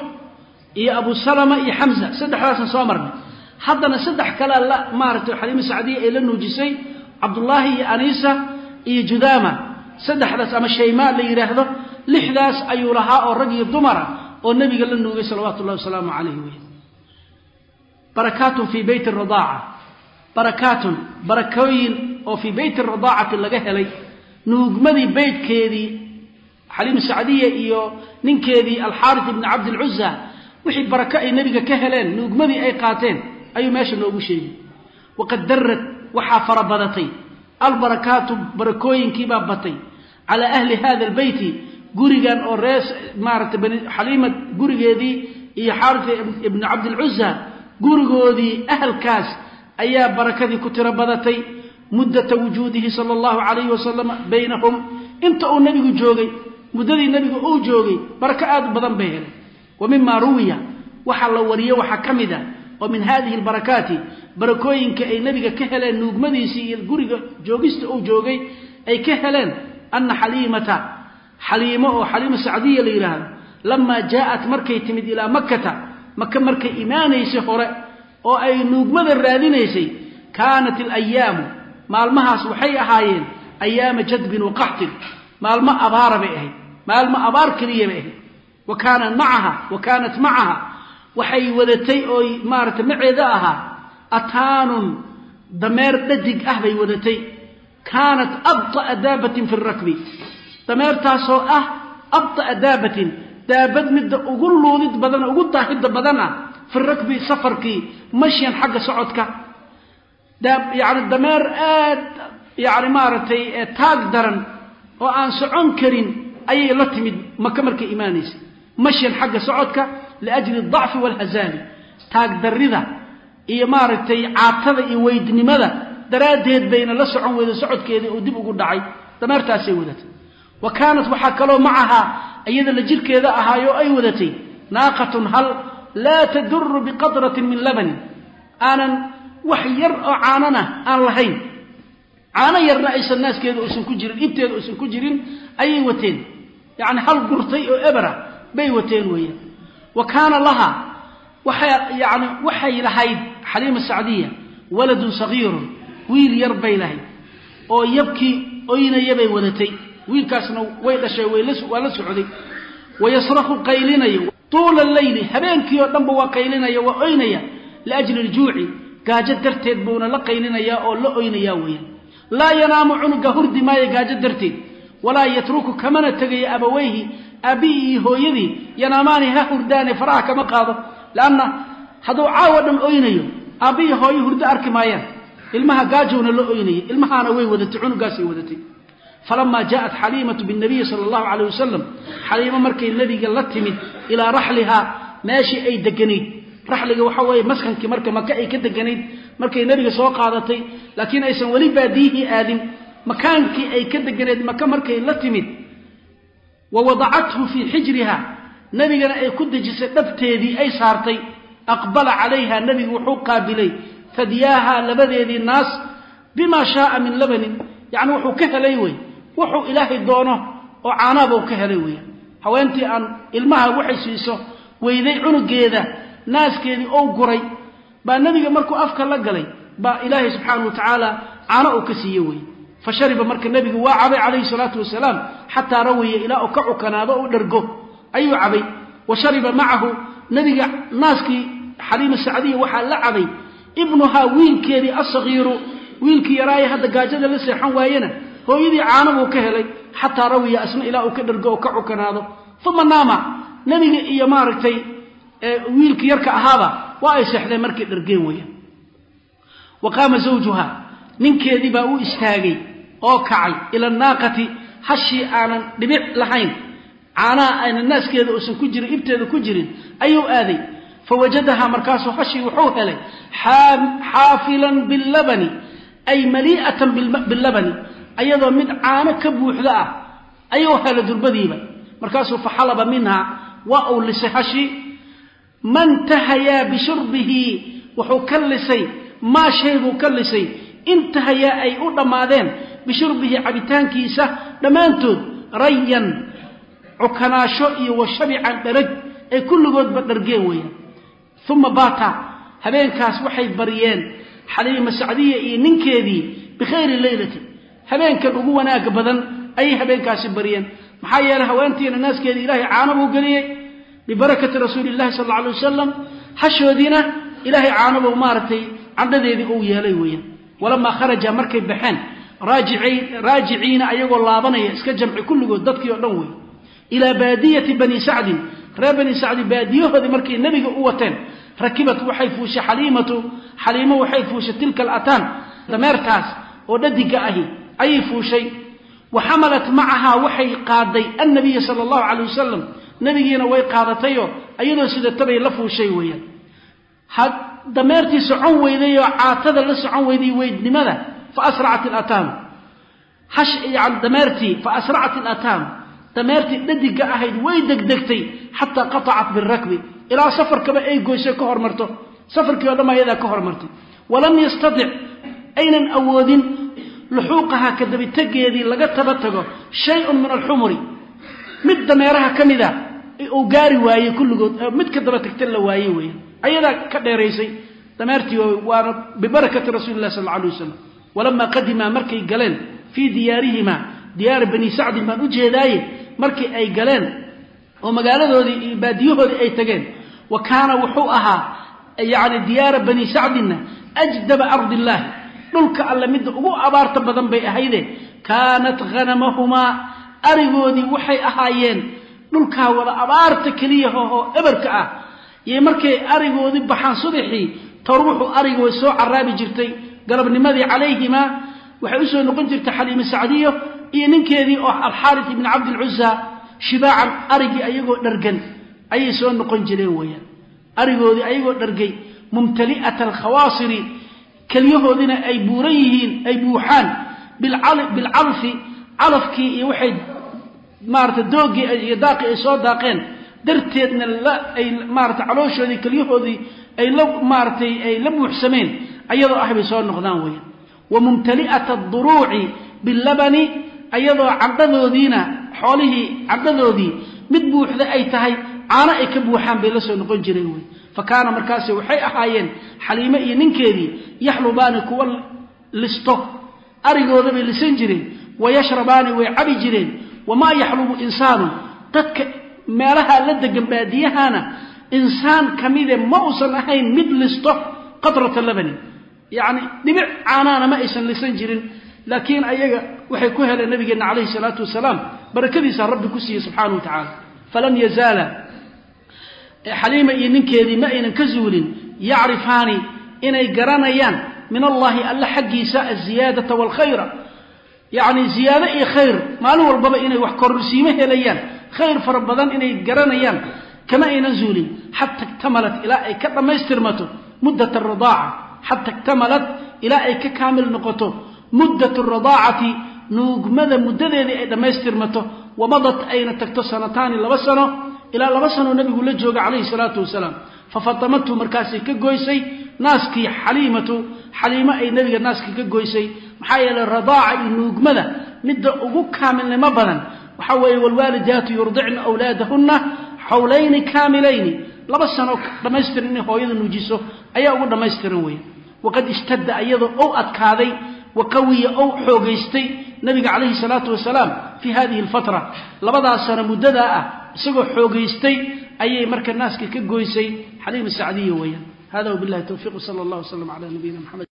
iyo abu salama iyo xamza saddexdaasaan soo marnay. Haddana saddex kalea la maaragtay xaliima sacdiya ay la nuujisay cabdullaahi iyo aniisa iyo judaama. Saddexdaas ama shaymaa la yidhaahdo lixdaas ayuu lahaa oo rag iyo dumara oo nebiga la nuugay salawaatu ullahi wasalaamu calayh wey barakaatun fii beyti radaaca. Barakaatun barakooyin oo fii beyti radaacati laga helay. Nuugmadii beytkeedii xaliima sacdiya iyo ninkeedii alxaaris ibni cabdilcuza wixii barako ay nebiga ka heleen nuugmadii ay qaateen ayuu meesha noogu sheegay. Waqad darad waxaa farabadatay albarakaatu barakooyinkiibaa batay. Calaa ahli hada albeyti gurigan oo rees maaragtay bani xaliima gurigeedii iyo xaarita ibni cabdilcuza gurigoodii ahalkaas ayaa barakadii ku tiro badatay. Muddata wujuudihi sala allahu calayhi wasalam baynahum. Inta uu nebigu joogay muddadii nebigu uu joogay barako aad u badan bay helay wa mima ruwiya waxaa la wariye waxaa ka mid a oo min hadihi albarakaati barakooyinka ay nebiga ka heleen nuugmadiisii iyo guriga joogista uu joogay ay ka heleen ana xaliimata xaliimo oo xaliima sacdiya la yidhaahdo lamaa jaa'at markay timid ilaa makkata maka markay imaanaysay hore oo ay nuugmada raadinaysay kaanat alayaamu maalmahaas waxay ahaayeen ayaama jadbin wa qaxtin maalmo abaara bay ahayd. Maalmo abaar keliya bay ahayd. Wa kaanat macaha wa kaanat macaha. Waxay wadatay oo maaragtay maceeda ahaa ataanun dameer dhadig ah bay wadatay. Kaanat abطa'a daabatin fi rakbi. Dameertaasoo ah abطa'a daabatin daabad midda ugu luudid badan ugu daahidda badan ah fi rakbi safarkii mashyan xagga socodka. Yani dameer aad yani maaragtay taag daran oo aan socon karin ayay la timid maka markay imaanaysa. Mashyan xagga socodka liajli adacfi walhazaali taag darrida iyo maaragtay caatada iyo weydnimada daraaddeed bayna la socon weyda socodkeedii uu dib ugu dhacay. Dameertaasay wadatay. Wa kaanat waxaa kaloo macahaa iyada la jirkeeda ahaayo ay wadatay. Naaqatun hal laa taduru biqadratin min labanin. Aanan wax yar oo caanana aan lahayn caano yarna aysan naaskeeda uusan ku jirin ibteeda uusan ku jirin ayay wateen. Yacni hal gurtay oo ebera bay wateen weeyaan. Wa kaana lahaa waxay yani waxay lahayd xaliima sacdiya waladun sagiirun wiil yar bay lahayd oo yabkii oynaya bay wadatay. Wiilkaasna way dhashay waa la socday. Wayasraku qaylinayo tuula leyli habeenkii oo dhanba waa qaylinaya waa oynaya liajli ljuuci gaajo darteed buuna la qaylinayaa oo la oynayaa weeyaan laa yanaamu cunuga hurdi maayo gaajo darteed walaa yatruku kamana tegayo abaweyhi aabbihi iyo hooyadii yanaamaani ha hurdaane faraha kama qaado lanna hadduu caawo dhan oynayo aabbihi hooyo hurdo arki maayaan ilmaha gaajowna la oynaya ilmahaana way wadatay cunugaasay wadatay falamaa jaءat xaliimatu bالnabiyi salى اllahu alيyh wasalam xaliimo markay nebiga la timid ilaa raxlihaa meeshii ay deganayd raxliga waxa weeye maskankii marka maka ay ka deganayd markay nebiga soo qaadatay laakiin aysan weli baadiyihii aadin. Makaankii ay ka deganayd maka markay la timid wa wadacathu fii xijriha. Nebigana ay ku dejisay dhabteedii ay saartay. Aqbala calayha nebigu wuxuu qaabilay fadyaaha labadeedii naas bima shaaa min labanin. Yacni wuxuu ka helay wey. Wuxuu ilaahay doono oo caanaabuu ka helay weya haweentii aan ilmaha waxay siiso weyday cunugeeda naaskeedii ou guray baa nebiga markuu afka la galay baa ilaahay subxaana wa tacaala caano uu ka siiye wey fa shariba marka nebigu waa cabay calayhi salaatu wasalaam xataa rawiya ilaa uu ka cukanaado u dhargo. Ayuu cabay. Wa shariba macahu nebiga naaskii xaliima sacdiya waxaa la cabay ibnuhaa wiilkeedii asagiiru wiilkii yaraaye hadda gaajada la seexan waayena hooyadii caano buu ka helay xataa rawiya asna ilaa uu ka dhargo oo ka cukanaado uma naama nebiga iyo maaragtay wiilkii yarka ahaaba waa ay seexdeen markay dhargeen weya wa qaama zawjuha ninkeedii baa u istaagay oo kacay ila naaqati hashii aanan dhibic lahayn. Caanaha ayna naaskeeda uusan ku jirin ibteeda ku jirin ayuu aaday. Fawajadahaa markaasuu hashii wuxuu helay xaafilan bilabani ay malii'atan bilabani ayadoo mid caano ka buuxda ah ayuu helay durbadiiba. Markaasuu faxalaba minha waa uu lisay hashii mantahayaa bishurbihi wuxuu ka lisay maa shay buu ka lisay intahayaa ay u dhammaadeen bishurbihi cabitaankiisa dhammaantood rayan cukanaasho iyo washabican dharag ay kulligoodba dhargeen weeyaan. Uma baata habeenkaas waxay baryeen xaliima sacdiya iyo ninkeedii bikhayri leylati habeenkan ugu wanaaga badan ayay habeenkaasi baryeen maxaa yeeley haweentiina naaskeedii ilaahay caano buu geliyey bibarakati rasuuli llahi sal alay wasalam hashoodiina ilaahay caano buu maaragtay candhadeedii uu yeelay weeyaan. Walamaa kharaja markay baxeen raajiciina ayagoo laabanaya iska jamci kulligood dadkii oo dhan wey ilaa baadiyati bani sacdin reer bani sacdi baadiyahoodii markay nebiga u wateen rakibat waxay fuushay xaliimatu xaliimo waxay fuushay tilka alataan dameertaas oo dhadiga ahi ayay fuushay. Wa xamalat macahaa waxay qaaday annabiya sala allahu calay wasalam nebigiina way qaadatayoo iyadoo sidatabay la fuushay weeyaan. Dameertii socon weyday oo caatada la socon weyday weydnimada fa asracat ilataam hash yani dameertii fa asracat ilataam dameertii dhadiga ahayd way degdegtay xataa qatacat birakbi ilaa safarkaba ay goyso ka hormarto. Safarkii o dhan ayadaa ka hormartay walam yastatic aynan awoodin luxuuqaha ka dabitageedii laga taba tago shay-un min alxumuri. Mid dameeraha ka mida uu gaari waayey kulligood mid ka daba tagta la waaye weya ayadaa ka dheeraysay dameertii waana bibarakati rasuuli lah sal alla alay wasalam walamaa qadimaa markay galeen fii diyaarihima diyaari bani sacdin baan u jeedaaye markii ay galeen oo magaaladoodii iyo baadiyahoodii ay tageen wa kaana wuxuu ahaa yani diyaara bani sacdinna ajdaba ardi illaahi dhulka alle midda ugu abaarta badan bay ahayde kaanat hanamahumaa arigoodii waxay ahaayeen dhulkaa wada abaarta keliyaha oo eberka ah. Iyo markay arigoodii baxaan subaxii taruuxu ariga way soo caraabi jirtay galabnimadii calayhimaa waxay u soo noqon jirtay xaliime sacdiyo iyo ninkeedii oo alxaaris ibni cabdilcuza shibaacan arigii ayagoo dhargan ayay soo noqon jireen weeyaan. Arigoodii ayagoo dhargay mumtali'ata alkhawaasiri kelyahoodina ay buuran yihiin ay buuxaan bilcalfi calafkii iyo waxay maarata doogii iyo daaqii ay soo daaqeen darteedna ay maarata calooshoodii kelyahoodii ay la maaratay ay la buuxsameen ayadoo ah bay soo noqdaan weeyaan wa mumtali'ata aduruuci bilabani ayadoo candhadoodiina xoolihii candhadoodii mid buuxda ay tahay caano ay ka buuxaan bay la soo noqon jireen wey fa kaana markaasi waxay ahaayeen xaliime iyo ninkeedii yaxlubaani kuwa listo arigooda bay lisan jireen wa yashrabaani way cabi jireen wamaa yaxlubu insaanun dadka meelaha la degan baadiyahana insaan kamide ma uusan ahayn mid listo qatrata labani yacni dhibic caanaana ma aysan lisan jirin laakiin ayaga waxay ku heleen nabigeenna calayhi salaatu wasalaam barakadiisa rabbi ku siiyey subxaana wa tacaala falam yazaala xaliima iyo ninkeedii ma aynan ka zuulin yacrifaani inay garanayaan min allahi alla xaggiisa aziyaadata waalkhayra yacni ziyaado iyo khayr. Maalin walbaba inay wax kororsiimo helayaan. Khayr fara badan inay garanayaan. Kama aynan zuulin. Xata iktamalat ilaa ay ka dhammaystirmato. Muddat aradaaca xata iktamalat ilaa ay ka kaamil noqoto. Muddat radaacati nuugmada muddadeedii ay dhammaystirmato. Wamadat ayna tagto sanataani laba sano. Ilaa laba sanoo nabigu la jooga calayhi salaatu wasalaam. Fafatamatu markaasay ka goysay. Naaskii xaliimatu. Xaliimo ay nabiga naaskii ka goysay maxaa yeeley radaaca iyo nuugmada midda ugu kaamilnimo badan. Waxaa weeye waalwaalidaatu yurdicna awlaadahunna xawlayni kaamilayni. Laba sano dhammaystiran inay hooyada nuujiso ayaa ugu dhammaystiran weeye. Waqad ishtadda iyadoo ou adkaaday wa qawiya ou xoogaystay nabiga calayhi salaatu wasalaam fii hadihi alfatra. Labadaas sano muddadaa ah isagoo xoogaystay ayay marka naaska ka goysay xaliima sacdiya weeyaan. Hada wabillahi towfiiq sala allah wasalam cala nabiyina maxamed